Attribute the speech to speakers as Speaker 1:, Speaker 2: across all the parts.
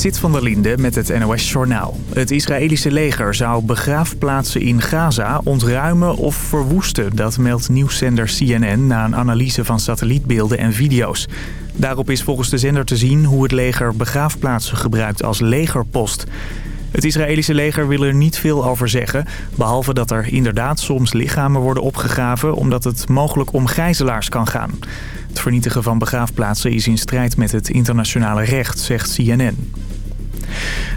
Speaker 1: Sit van der Linde met het NOS-journaal. Het Israëlische leger zou begraafplaatsen in Gaza ontruimen of verwoesten. Dat meldt nieuwszender CNN na een analyse van satellietbeelden en video's. Daarop is volgens de zender te zien hoe het leger begraafplaatsen gebruikt als legerpost. Het Israëlische leger wil er niet veel over zeggen... behalve dat er inderdaad soms lichamen worden opgegraven... omdat het mogelijk om gijzelaars kan gaan. Het vernietigen van begraafplaatsen is in strijd met het internationale recht, zegt CNN.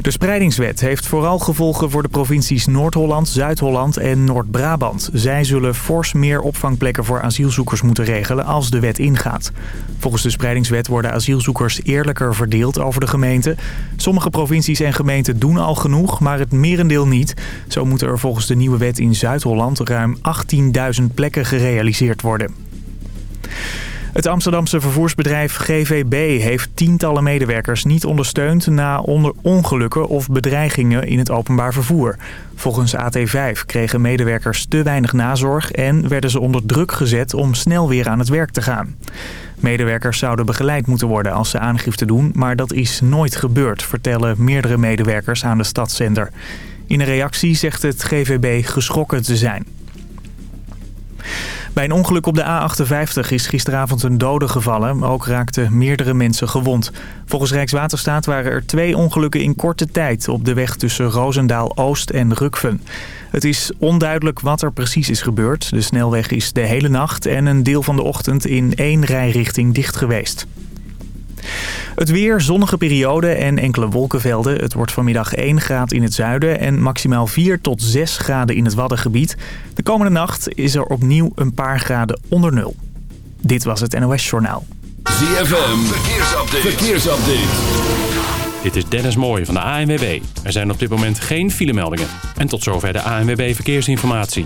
Speaker 1: De spreidingswet heeft vooral gevolgen voor de provincies Noord-Holland, Zuid-Holland en Noord-Brabant. Zij zullen fors meer opvangplekken voor asielzoekers moeten regelen als de wet ingaat. Volgens de spreidingswet worden asielzoekers eerlijker verdeeld over de gemeente. Sommige provincies en gemeenten doen al genoeg, maar het merendeel niet. Zo moeten er volgens de nieuwe wet in Zuid-Holland ruim 18.000 plekken gerealiseerd worden. Het Amsterdamse vervoersbedrijf GVB heeft tientallen medewerkers niet ondersteund na onder ongelukken of bedreigingen in het openbaar vervoer. Volgens AT5 kregen medewerkers te weinig nazorg en werden ze onder druk gezet om snel weer aan het werk te gaan. Medewerkers zouden begeleid moeten worden als ze aangifte doen, maar dat is nooit gebeurd, vertellen meerdere medewerkers aan de stadszender. In een reactie zegt het GVB geschrokken te zijn. Bij een ongeluk op de A58 is gisteravond een dode gevallen. Ook raakten meerdere mensen gewond. Volgens Rijkswaterstaat waren er twee ongelukken in korte tijd... op de weg tussen Roosendaal-Oost en Rukven. Het is onduidelijk wat er precies is gebeurd. De snelweg is de hele nacht en een deel van de ochtend in één rijrichting dicht geweest. Het weer, zonnige periode en enkele wolkenvelden. Het wordt vanmiddag 1 graad in het zuiden en maximaal 4 tot 6 graden in het Waddengebied. De komende nacht is er opnieuw een paar graden onder nul. Dit was het NOS Journaal.
Speaker 2: ZFM, verkeersupdate. verkeersupdate.
Speaker 3: Dit is Dennis Mooij van de ANWB. Er zijn op dit moment geen filemeldingen. En tot zover de ANWB Verkeersinformatie.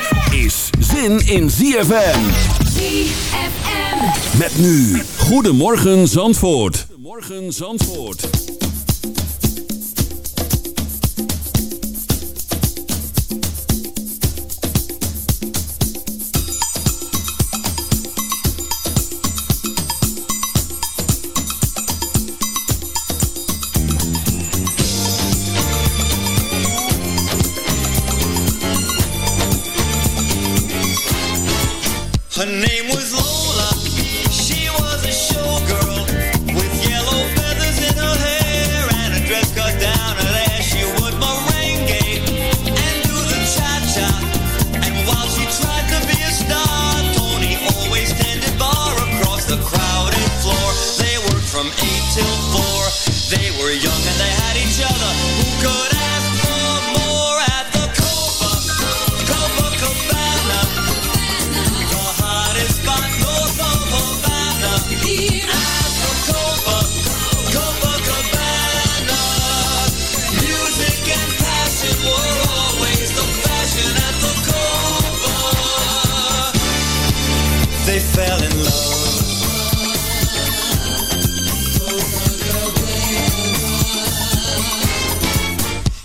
Speaker 2: is zin in ZFM.
Speaker 4: ZFM.
Speaker 2: Met nu, Goedemorgen Zandvoort. Goedemorgen Zandvoort.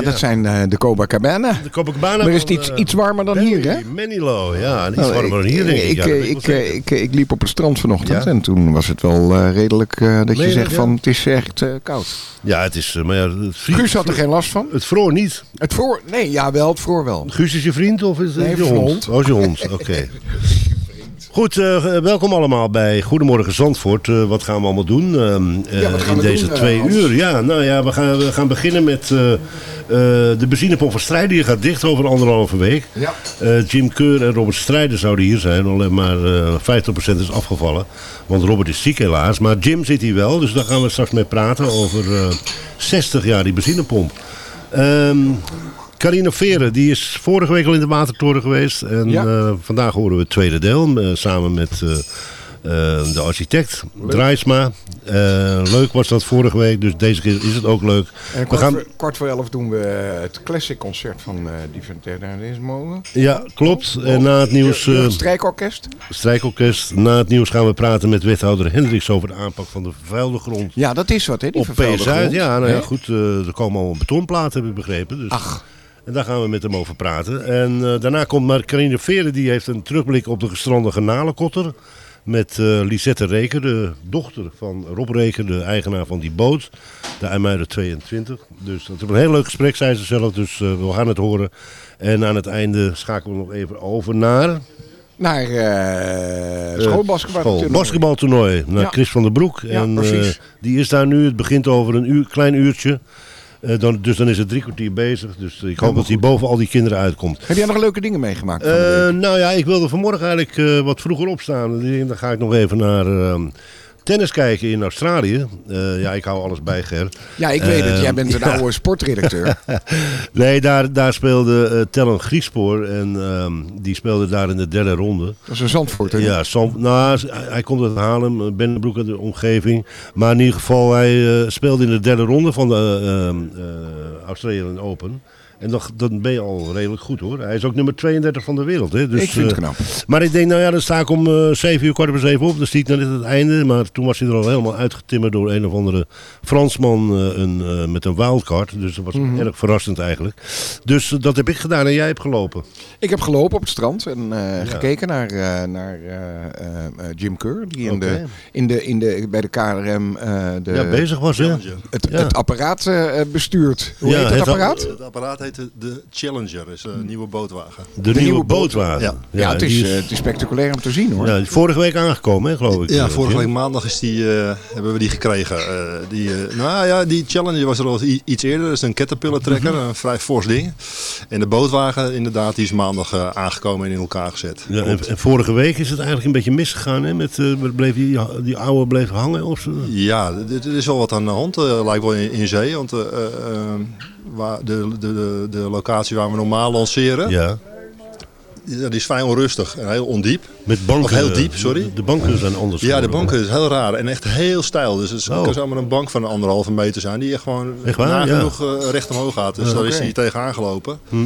Speaker 4: Ja, dat zijn eh, de Copacabana.
Speaker 5: De Copacabana.
Speaker 4: Maar is het iets,
Speaker 5: eh,
Speaker 4: iets warmer dan hier, hè?
Speaker 5: Manilo, ja. Iets
Speaker 4: Nou,
Speaker 5: warmer dan hier, denk ik.
Speaker 4: Ik,
Speaker 5: Ja,
Speaker 4: eh,
Speaker 5: ik
Speaker 4: ik, ik, ik liep op het strand vanochtend en toen was het wel redelijk dat je zegt van het is echt koud.
Speaker 5: Ja, het is... Maar ja, het,
Speaker 4: Guus had er geen last van.
Speaker 5: het vroor niet.
Speaker 4: Het voor, nee, ja wel, het voor wel.
Speaker 5: Guus is je vriend of is het
Speaker 4: Nee,
Speaker 5: je hond?
Speaker 4: hond.
Speaker 5: Oh, je hond, oké. Goed, eh, welkom allemaal bij Goedemorgen Zandvoort. Eh, wat gaan we allemaal doen ehm, eh,
Speaker 4: Ja, wat gaan
Speaker 5: in deze
Speaker 4: doen,
Speaker 5: twee uur? Ja, nou ja, we gaan, we gaan beginnen met de benzinepomp van Strijden. Die gaat dicht over anderhalve week.
Speaker 4: Ja.
Speaker 5: Jim Keur en Robert Strijden zouden hier zijn, alleen maar eh 50% is afgevallen. Want Robert is ziek helaas, maar Jim zit hier wel, dus daar gaan we straks mee praten over eh 60 jaar die benzinepomp. Ehm Carina Veren, die is vorige week al in de Watertoren geweest. En
Speaker 4: Ja.
Speaker 5: eh, vandaag horen we het tweede deel, eh, samen met eh, de architect Draaisma. Eh, leuk was dat vorige week, dus deze keer is het ook leuk.
Speaker 4: En
Speaker 5: We
Speaker 4: kwart,
Speaker 5: gaan,
Speaker 4: voor, kwart voor elf doen we het classic concert van uh, Ternadismo.
Speaker 5: ja, klopt. En na het nieuws... eh,
Speaker 4: Het strijkorkest.
Speaker 5: Strijkorkest. Na het nieuws gaan we praten met wethouder Hendricks over de aanpak van de vervuilde grond.
Speaker 4: Ja, dat is wat, hè? Die
Speaker 5: Op
Speaker 4: vervuilde grond.
Speaker 5: ja, nou ja, goed. er komen al betonplaten, heb ik begrepen. Dus.
Speaker 4: Ach.
Speaker 5: En daar gaan we met hem over praten. En eh, daarna komt Marcarine Veren, die heeft een terugblik op de gestrande Genalenkotter. Met eh, Lisette Reker, de dochter van Rob Reker, de eigenaar van die boot. De IJmuiden 22. Dus dat is een heel leuk gesprek, zei ze zelf. Dus eh, we gaan het horen. En aan het einde schakelen we nog even over naar...
Speaker 4: Naar uh, schoolbasketbal.
Speaker 5: School. Basketbaltoernooi naar
Speaker 4: Ja.
Speaker 5: Chris van der Broek.
Speaker 4: Ja,
Speaker 5: en
Speaker 4: precies.
Speaker 5: die is daar nu. Het begint over een uur, klein uurtje. Eh, dan, dus dan is het drie kwartier bezig. Dus ik hoop dat hij boven al die kinderen uitkomt.
Speaker 4: Heb jij nog leuke dingen meegemaakt?
Speaker 5: Eh, nou ja, ik wilde vanmorgen eigenlijk eh, wat vroeger opstaan. Dan ga ik nog even naar eh, tennis kijken in Australië. Eh, ja, ik hou alles bij, Ger.
Speaker 4: ja, ik weet het.
Speaker 5: eh,
Speaker 4: Jij bent een
Speaker 5: ja.
Speaker 4: oude sportredacteur.
Speaker 5: Nee, daar, daar speelde eh Tellen Griespoor. En ehm, die speelde daar in de derde ronde.
Speaker 4: Dat is een Zandvoort, hè?
Speaker 5: Ja, Sam, nou, hij, komt uit Haarlem, eh, Bennebroek uit de omgeving. Maar in ieder geval, hij speelde in de derde ronde van de uh, Australian Open. En dan, dan ben je al redelijk goed hoor. Hij is ook nummer 32 van de wereld. Hè? Dus,
Speaker 4: ik vind het
Speaker 5: eh,
Speaker 4: knap.
Speaker 5: maar ik denk, nou ja, dan sta ik om eh 7 uur, kwart over 7 op. Dan zie ik dan net het einde. Maar toen was hij er al helemaal uitgetimmerd door een of andere Fransman eh, een, eh, met een wildcard. Dus dat was
Speaker 4: Mhm.
Speaker 5: erg verrassend eigenlijk. Dus dat heb ik gedaan en jij hebt gelopen.
Speaker 4: Ik heb gelopen op het strand en eh, gekeken naar, eh, naar eh, eh, eh, Jim Keur. Die in de, in de, in de, bij de KRM eh, de,
Speaker 5: ja, bezig was hè?
Speaker 4: het,
Speaker 5: Ja.
Speaker 4: het apparaat eh, bestuurt. Hoe
Speaker 5: Ja,
Speaker 4: heet het
Speaker 5: het
Speaker 4: apparaat?
Speaker 6: Het apparaat heet de- de Challenger, is een nieuwe bootwagen.
Speaker 5: De, nieuwe,
Speaker 4: nieuwe
Speaker 5: bootwagen.
Speaker 6: Ja.
Speaker 4: Ja, het, is,
Speaker 5: die
Speaker 4: eh, het is spectaculair om te zien hoor.
Speaker 5: Ja, die is vorige week aangekomen, hè, geloof ik.
Speaker 6: Ja,
Speaker 5: eh,
Speaker 6: vorige week maandag is die, eh, hebben we die gekregen. Eh, die, eh, nou ja, die Challenger was er al iets eerder. Dat is een caterpillar trekker,
Speaker 5: Mhm.
Speaker 6: een vrij fors ding. En de bootwagen inderdaad, die is maandag eh, aangekomen en in elkaar gezet.
Speaker 5: Ja, en, vorige week is het eigenlijk een beetje misgegaan, hè? Met, eh, bleef die, die oude bleef hangen of zo?
Speaker 6: Ja, er is wel wat aan de hand, eh, lijkt wel in, in zee. Want eh, eh, eh, waar de, de, de, locatie waar we normaal lanceren,
Speaker 5: Ja,
Speaker 6: die is vrij onrustig en heel ondiep.
Speaker 5: met banken.
Speaker 6: Of heel diep, sorry.
Speaker 5: De, banken zijn anders
Speaker 6: Ja, de banken is heel raar en echt heel stijl. Dus het
Speaker 5: Oh.
Speaker 6: kan zomaar een bank van een anderhalve meter zijn die echt gewoon
Speaker 5: Echt waar?
Speaker 6: Nagenoeg eh, recht omhoog gaat. Dus
Speaker 5: Ja,
Speaker 6: daar is hij tegenaan gelopen.
Speaker 5: Hm.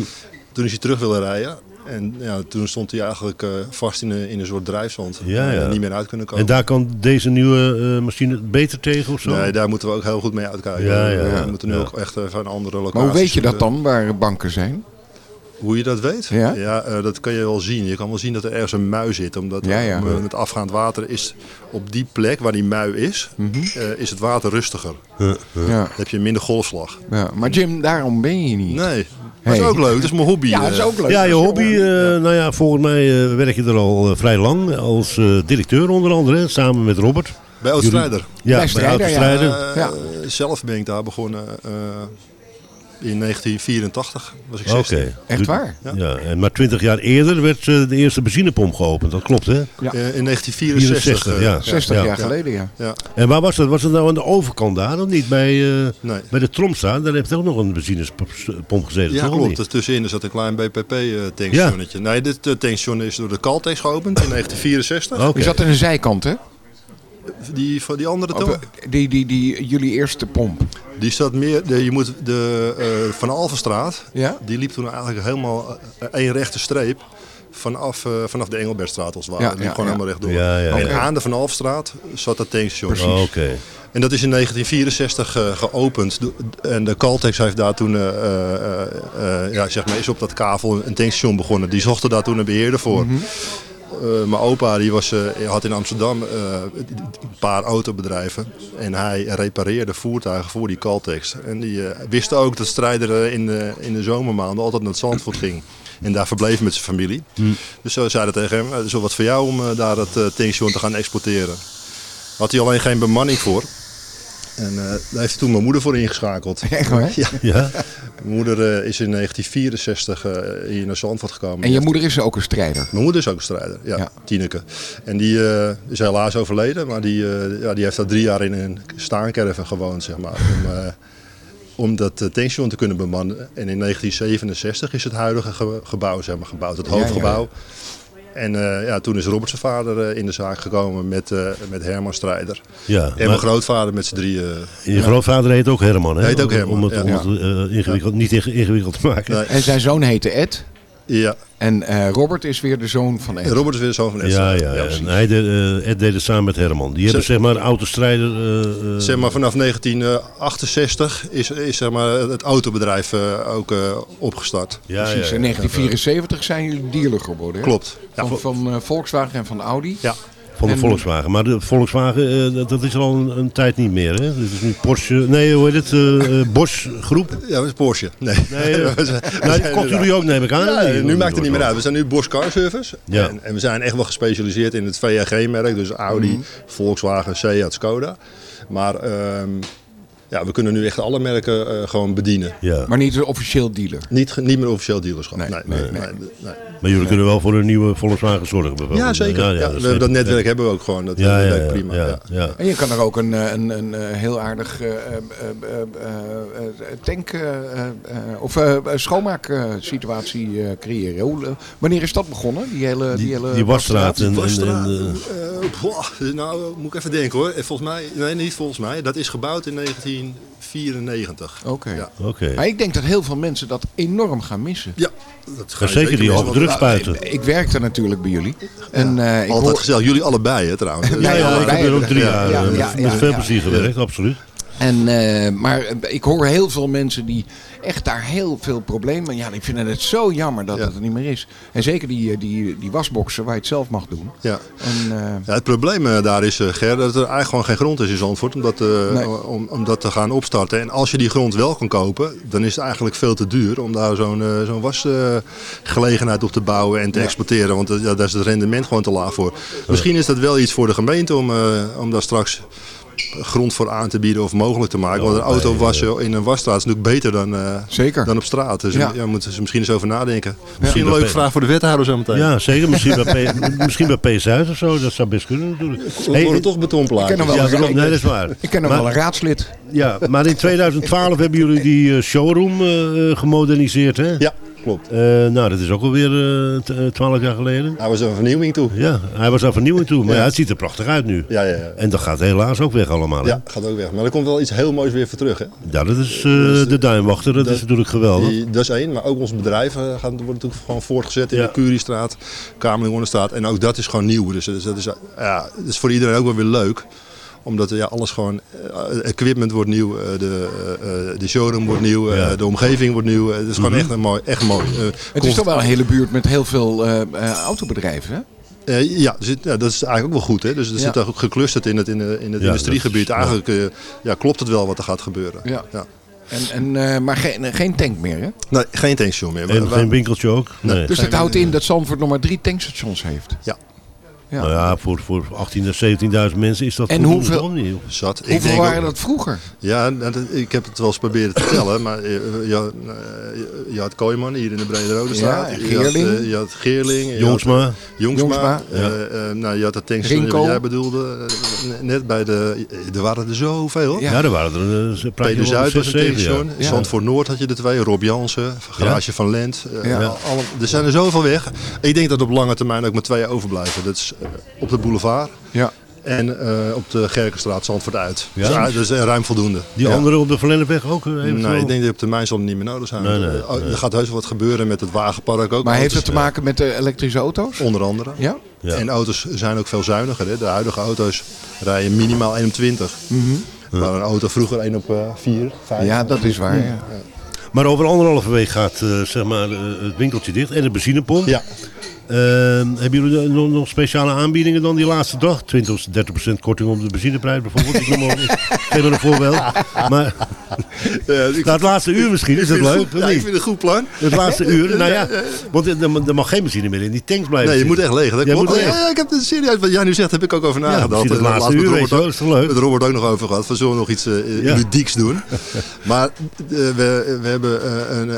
Speaker 6: Toen is hij terug willen rijden. En ja, toen stond hij eigenlijk eh, vast in een, in een soort drijfzand.
Speaker 5: Ja, ja.
Speaker 6: En niet meer uit kunnen komen.
Speaker 5: En daar kan deze nieuwe eh, machine beter tegen of zo?
Speaker 6: Nee, daar moeten we ook heel goed mee uitkijken.
Speaker 5: Ja, ja,
Speaker 6: we moeten nu
Speaker 5: ja.
Speaker 6: ook echt even een andere locatie.
Speaker 4: Maar hoe weet je dat dan, waar banken zijn?
Speaker 6: Hoe je dat weet?
Speaker 4: Ja?
Speaker 6: eh, dat kan je wel zien. Je kan wel zien dat er ergens een mui zit. Omdat
Speaker 4: Ja, ja.
Speaker 6: eh, met afgaand water is op die plek waar die mui is, eh, is het water rustiger.
Speaker 4: Ja,
Speaker 6: Dan heb je minder golfslag.
Speaker 4: ja. Maar Jim, daarom ben je niet.
Speaker 6: Nee, dat is
Speaker 4: Hey.
Speaker 6: ook leuk. Dat is mijn hobby.
Speaker 4: Ja, dat is
Speaker 6: eh.
Speaker 4: ook leuk.
Speaker 5: Ja, je hobby, eh, nou ja, volgens mij eh, werk je er al vrij lang als eh, directeur onder andere, hè, samen met Robert.
Speaker 6: Bij Oudstrijder.
Speaker 5: Ja,
Speaker 4: Bij
Speaker 5: bij
Speaker 4: Strijder, ja.
Speaker 6: Zelf ben ik daar begonnen eh, in 1984. Was ik
Speaker 5: Oké.
Speaker 6: 16.
Speaker 4: Echt
Speaker 5: Dus-
Speaker 4: waar?
Speaker 5: Ja, en maar twintig jaar eerder werd eh, de eerste benzinepomp geopend, dat klopt hè?
Speaker 4: Ja.
Speaker 6: Eh, in 1964.
Speaker 5: 64,
Speaker 6: eh,
Speaker 5: ja.
Speaker 4: 60
Speaker 5: Ja.
Speaker 4: jaar
Speaker 6: Ja.
Speaker 4: geleden, ja.
Speaker 6: ja.
Speaker 5: En waar was dat? Was het nou aan de overkant daar of niet? Bij, eh,
Speaker 6: Nee.
Speaker 5: bij de Tromstra, daar heeft ook nog een benzinepomp gezeten,
Speaker 6: Ja, klopt.
Speaker 5: niet?
Speaker 6: Er tussenin zat een klein BPP-tankstationnetje. Nee, dit uh, tankstation is door de Caltex geopend in 1964.
Speaker 5: Oké.
Speaker 4: Je zat aan de zijkant, hè?
Speaker 6: Die, van die andere
Speaker 4: Of,
Speaker 6: toon?
Speaker 4: die, die, die, jullie eerste pomp.
Speaker 6: Die staat meer, de, je moet de eh, Van Alvenstraat,
Speaker 4: Ja?
Speaker 6: die liep toen eigenlijk helemaal eh, één rechte streep vanaf, eh, vanaf de Engelbertstraat als het ware.
Speaker 4: Ja,
Speaker 6: Die liep
Speaker 4: ja,
Speaker 6: gewoon
Speaker 4: ja.
Speaker 6: helemaal rechtdoor.
Speaker 5: Ja, ja,
Speaker 6: En aan de Van Alfstraat zat dat tankstation.
Speaker 5: Oh, Oké.
Speaker 6: En dat is in 1964 eh, geopend. En de Caltex heeft daar toen, eh, eh, eh, eh, ja, zeg maar, is op dat kavel een tankstation begonnen. Die zochten daar toen een beheerder voor.
Speaker 4: Mhm.
Speaker 6: Mijn opa die was, eh, had in Amsterdam eh, een paar autobedrijven. En hij repareerde voertuigen voor die Caltex. En die eh, wist ook dat Strijder eh, in de, in de zomermaanden altijd naar Zandvoort ging. En daar verbleef met zijn familie. Dus zo zeiden tegen hem, het is wel wat voor jou om eh, daar dat eh, tankstation te gaan exporteren. Had hij alleen geen bemanning voor. En eh, daar heeft toen mijn moeder voor ingeschakeld.
Speaker 4: Echt waar?
Speaker 6: Ja.
Speaker 5: Ja?
Speaker 6: Mijn moeder eh, is in 1964 eh, hier naar Zandvoort gekomen.
Speaker 4: En je moeder is ook een strijder.
Speaker 6: Mijn moeder is ook een strijder, ja,
Speaker 4: Ja.
Speaker 6: Tineke. En die eh, is helaas overleden, maar die, eh, ja, die heeft daar drie jaar in een staankerven gewoond, zeg maar. Om, eh, om dat tankstation te kunnen bemannen. En in 1967 is het huidige ge- gebouw zeg maar, gebouwd, het
Speaker 4: Ja, ja, ja.
Speaker 6: hoofdgebouw. En eh, ja, toen is Robert zijn vader eh, in de zaak gekomen met, eh, met Herman Strijder.
Speaker 5: Ja.
Speaker 6: En mijn grootvader met z'n drieën.
Speaker 5: je grootvader heet ook Herman, hè?
Speaker 6: Heet ook Herman,
Speaker 5: Om het,
Speaker 6: ja.
Speaker 5: om het eh, ingewikkeld, niet inge- ingewikkeld te maken.
Speaker 6: Nee.
Speaker 4: En zijn zoon heette Ed.
Speaker 6: Ja,
Speaker 4: En eh, Robert is weer de zoon van Ed.
Speaker 6: Robert is weer de zoon van Ed
Speaker 5: Ja, ja. En hij deed, eh, Ed deed het samen met Herman. Die hebben zeg maar autostrijder... eh, eh,
Speaker 6: Zeg maar vanaf 1968 is, is zeg maar, het autobedrijf eh, ook eh, opgestart.
Speaker 5: ja,
Speaker 4: Precies,
Speaker 5: ja,
Speaker 4: in
Speaker 5: ja.
Speaker 4: 1974 zijn jullie dealer geworden. hè?
Speaker 6: Klopt. Ja.
Speaker 4: Van, van eh, Volkswagen en van Audi.
Speaker 6: Ja.
Speaker 5: Van de
Speaker 4: En-
Speaker 5: Volkswagen. Maar de Volkswagen, eh, dat- dat is er al een, een tijd niet meer, hè? Dit is nu Porsche... Nee, hoe heet het? eh, eh, Bosch Groep.
Speaker 6: Ja, dat is Porsche. Nee.
Speaker 5: Nee,
Speaker 6: we
Speaker 5: nou, die kochten jullie ook, neem ik aan.
Speaker 6: Ja,
Speaker 5: Nee,
Speaker 6: nu maakt het niet meer uit. We zijn nu Bosch Car Service.
Speaker 5: Ja.
Speaker 6: En, en we zijn echt wel gespecialiseerd in het VAG-merk. Dus Audi,
Speaker 5: Mhm.
Speaker 6: Volkswagen, Seat, Skoda. Maar ehm, ja, we kunnen nu echt alle merken eh, gewoon bedienen.
Speaker 5: Ja.
Speaker 4: Maar niet een officieel dealer.
Speaker 6: Niet, niet meer officieel dealerschap.
Speaker 4: Nee,
Speaker 6: Nee,
Speaker 4: nee,
Speaker 6: nee,
Speaker 4: nee.
Speaker 6: nee, nee.
Speaker 5: Maar jullie kunnen wel voor een nieuwe Volkswagen zorgen, bijvoorbeeld.
Speaker 6: Ja, zeker. Ja, we
Speaker 5: snap
Speaker 6: hebben dat netwerk hebben we ook gewoon. Dat,
Speaker 5: Ja,
Speaker 6: dat
Speaker 5: ja,
Speaker 6: werkt
Speaker 5: ja,
Speaker 6: prima.
Speaker 5: ja,
Speaker 6: ja.
Speaker 5: ja.
Speaker 4: En je kan er ook een, eh, een, een, eh, heel aardig eh, eh, eh, eh, eh, tank- eh, eh, eh, of eh, schoonmaaksituatie eh, creëren. Hoe, wanneer is dat begonnen? Die hele, die, hele
Speaker 5: Die wasstraat en... en,
Speaker 6: Wasstraat,
Speaker 5: en, eh,
Speaker 6: eh, boah, nou, moet ik even denken hoor. Volgens mij, nee, niet volgens mij. Dat is gebouwd in 1994.
Speaker 4: Oké.
Speaker 6: Ja.
Speaker 5: Oké.
Speaker 4: Maar ik denk dat heel veel mensen dat enorm gaan missen.
Speaker 6: Ja, dat ga
Speaker 5: zeker die hoge
Speaker 6: want-
Speaker 5: druk spuiten.
Speaker 4: Ik werkte natuurlijk bij jullie. En, eh, ik
Speaker 6: Altijd
Speaker 4: hoor-
Speaker 6: gezellig. Jullie allebei hè, trouwens.
Speaker 5: Ja,
Speaker 4: Ja,
Speaker 5: ja,
Speaker 4: ja,
Speaker 5: ik heb er ook drie
Speaker 4: ja,
Speaker 5: jaar
Speaker 4: ja,
Speaker 5: eh,
Speaker 4: ja,
Speaker 5: met
Speaker 4: ja,
Speaker 5: veel
Speaker 4: ja.
Speaker 5: plezier gewerkt, absoluut.
Speaker 4: En, eh, maar eh, ik hoor heel veel mensen die echt daar heel veel problemen... Ja, die vinden het zo jammer dat
Speaker 6: Ja.
Speaker 4: het er niet meer is. En zeker die, eh, die, die wasboxen waar je het zelf mag doen.
Speaker 6: Ja.
Speaker 4: En,
Speaker 6: Ja, het probleem daar is, Ger, dat er eigenlijk gewoon geen grond is in Zandvoort om dat,
Speaker 4: Nee.
Speaker 6: om, om dat te gaan opstarten. En als je die grond wel kan kopen, dan is het eigenlijk veel te duur om daar zo'n zo'n wasgelegenheid op te bouwen en te exporteren. Want ja, daar is het rendement gewoon te laag voor. Misschien is dat wel iets voor de gemeente om, om daar straks grond voor aan te bieden of mogelijk te maken. Want een auto wassen in een wasstraat is natuurlijk beter dan, eh,
Speaker 4: Zeker.
Speaker 6: dan op straat. Dus
Speaker 4: Ja.
Speaker 6: moeten ze misschien eens over nadenken. Misschien een leuke
Speaker 5: P-
Speaker 6: vraag voor de wethouder zo meteen.
Speaker 5: Ja, zeker. Misschien bij, P, misschien bij of zo. Dat zou best kunnen natuurlijk.
Speaker 6: We
Speaker 5: Hey,
Speaker 6: worden toch betonplaatjes.
Speaker 4: Ik ken hem wel.
Speaker 5: ja, nee, dat is waar.
Speaker 4: Ik ken hem
Speaker 5: Maar-
Speaker 4: wel een raadslid.
Speaker 5: Ja, maar in 2012 hebben jullie die eh, showroom eh, eh, gemoderniseerd, hè?
Speaker 6: Ja, klopt.
Speaker 5: Eh, nou, dat is ook alweer eh, eh, 12 jaar geleden.
Speaker 6: Hij was een vernieuwing toe.
Speaker 5: Ja, hij was aan vernieuwing toe. Maar ja.
Speaker 6: Ja.
Speaker 5: het ziet er prachtig uit nu.
Speaker 6: Ja, ja, ja.
Speaker 5: En dat gaat helaas ook weg allemaal. hè?
Speaker 6: Ja, gaat ook weg. Maar er komt wel iets heel moois weer voor terug. Hè?
Speaker 5: Ja, dat is de duimwachter. Dat,
Speaker 6: dat-
Speaker 5: is natuurlijk geweldig.
Speaker 6: Die, dat is één, maar ook ons bedrijf gaat, wordt natuurlijk gewoon voortgezet in de Curiestraat, Kamerlingonnenstraat. En ook dat is gewoon nieuw. Dus, dus dat, is, ja, dat is voor iedereen ook wel weer leuk. Omdat ja, alles gewoon, eh, equipment wordt nieuw, eh, de, eh, eh, de showroom wordt nieuw, eh,
Speaker 5: Ja. Mhm.
Speaker 6: de omgeving wordt nieuw. Het is gewoon echt, een mooi, echt mooi. Eh,
Speaker 4: Het is toch wel een hele buurt met heel veel eh, eh, autobedrijven, hè?
Speaker 6: Eh, ja, zit, ja, dat is eigenlijk ook wel goed. Hè? Dus er
Speaker 4: Ja.
Speaker 6: zit ook geclusterd in het, in, het
Speaker 5: Ja,
Speaker 6: industriegebied. Eigenlijk eh, ja, klopt het wel wat er gaat gebeuren.
Speaker 4: Ja.
Speaker 6: Ja.
Speaker 4: En, en, eh, maar geen, geen tank meer, hè?
Speaker 6: Nee, geen tankstation meer.
Speaker 5: En geen winkeltje ook? Nee.
Speaker 4: Dus dat houdt in dat Zandvoort nog maar drie tankstations heeft.
Speaker 6: Ja.
Speaker 4: Ja.
Speaker 5: Nou ja, voor, voor 18.000 à 17.000 mensen is dat
Speaker 4: En hoeveel-
Speaker 5: niet?
Speaker 6: Zat. Ik
Speaker 4: Hoeveel
Speaker 6: denk
Speaker 4: waren
Speaker 6: ook-
Speaker 4: dat vroeger?
Speaker 6: Ja, nou, dat- ik heb het wel eens proberen te tellen, maar eh, je, had, eh, je- je had Kooiman hier in de Brede Rode Straat.
Speaker 4: Ja,
Speaker 6: je, had,
Speaker 4: Geerling.
Speaker 6: eh, je had Geerling. je
Speaker 5: Jongsma.
Speaker 6: had, eh, Jongsma.
Speaker 4: Jongsma.
Speaker 6: eh, eh, nou, je had dat tankstation jij bedoelde, eh, net bij de... Er waren er zoveel.
Speaker 4: Ja.
Speaker 5: Ja, daar waren er uh,
Speaker 6: Peter Zuid was een tankstation.
Speaker 4: Ja.
Speaker 6: Zandvoort Noord had je er twee. Rob Jansen, Garage van Lent. eh,
Speaker 4: Ja.
Speaker 6: alle- er zijn er zoveel weg. Ik denk dat op lange termijn ook maar twee overblijven. Dat is eh, op de boulevard
Speaker 4: Ja.
Speaker 6: En eh, op de Gerkenstraat Zandvoort uit.
Speaker 5: Ja?
Speaker 6: Dus, dat is eh, ruim voldoende.
Speaker 5: Die
Speaker 6: Ja.
Speaker 5: andere op de Verlennepweg ook? eh?
Speaker 6: Nee, ik denk dat op termijn zal het niet meer nodig zijn.
Speaker 5: Nee, nee,
Speaker 6: Eh,
Speaker 5: nee.
Speaker 6: Er gaat heus wel wat gebeuren met het wagenpark ook.
Speaker 4: Maar heeft het te maken met de elektrische auto's?
Speaker 6: Onder andere.
Speaker 4: Ja?
Speaker 5: Ja.
Speaker 6: En auto's zijn ook veel zuiniger. Hè. De huidige auto's rijden minimaal 1 op 20. Maar een auto vroeger 1 op eh, 4, 5.
Speaker 4: Ja, dat is waar. Ja.
Speaker 5: Maar over anderhalve week gaat eh, zeg maar, eh, het winkeltje dicht en de benzinepomp.
Speaker 6: Ja.
Speaker 5: Ehm, hebben jullie nog, nog speciale aanbiedingen dan die laatste dag? 20 of 30 procent korting op de benzineprijs bijvoorbeeld? Ik, noem geef maar een voorbeeld. Maar nou, het laatste uur misschien, is dat leuk?
Speaker 6: goed. Ja, ik vind het een goed plan.
Speaker 5: Het laatste uur, nou ja, want er, mag geen benzine meer in die tanks blijven
Speaker 6: Nee, je moet echt leeg. Dat
Speaker 5: Jij
Speaker 6: klopt.
Speaker 5: moet
Speaker 6: Ja, ik heb het serieus, wat jij nu zegt, heb ik ook over nagedacht.
Speaker 5: het laatste
Speaker 6: laatst met
Speaker 5: uur, weet
Speaker 6: Robert ook-
Speaker 5: leuk?
Speaker 6: Met Robert ook nog over gehad. Van zullen we nog iets
Speaker 5: Ja.
Speaker 6: ludieks doen? maar eh, we, we hebben eh, een,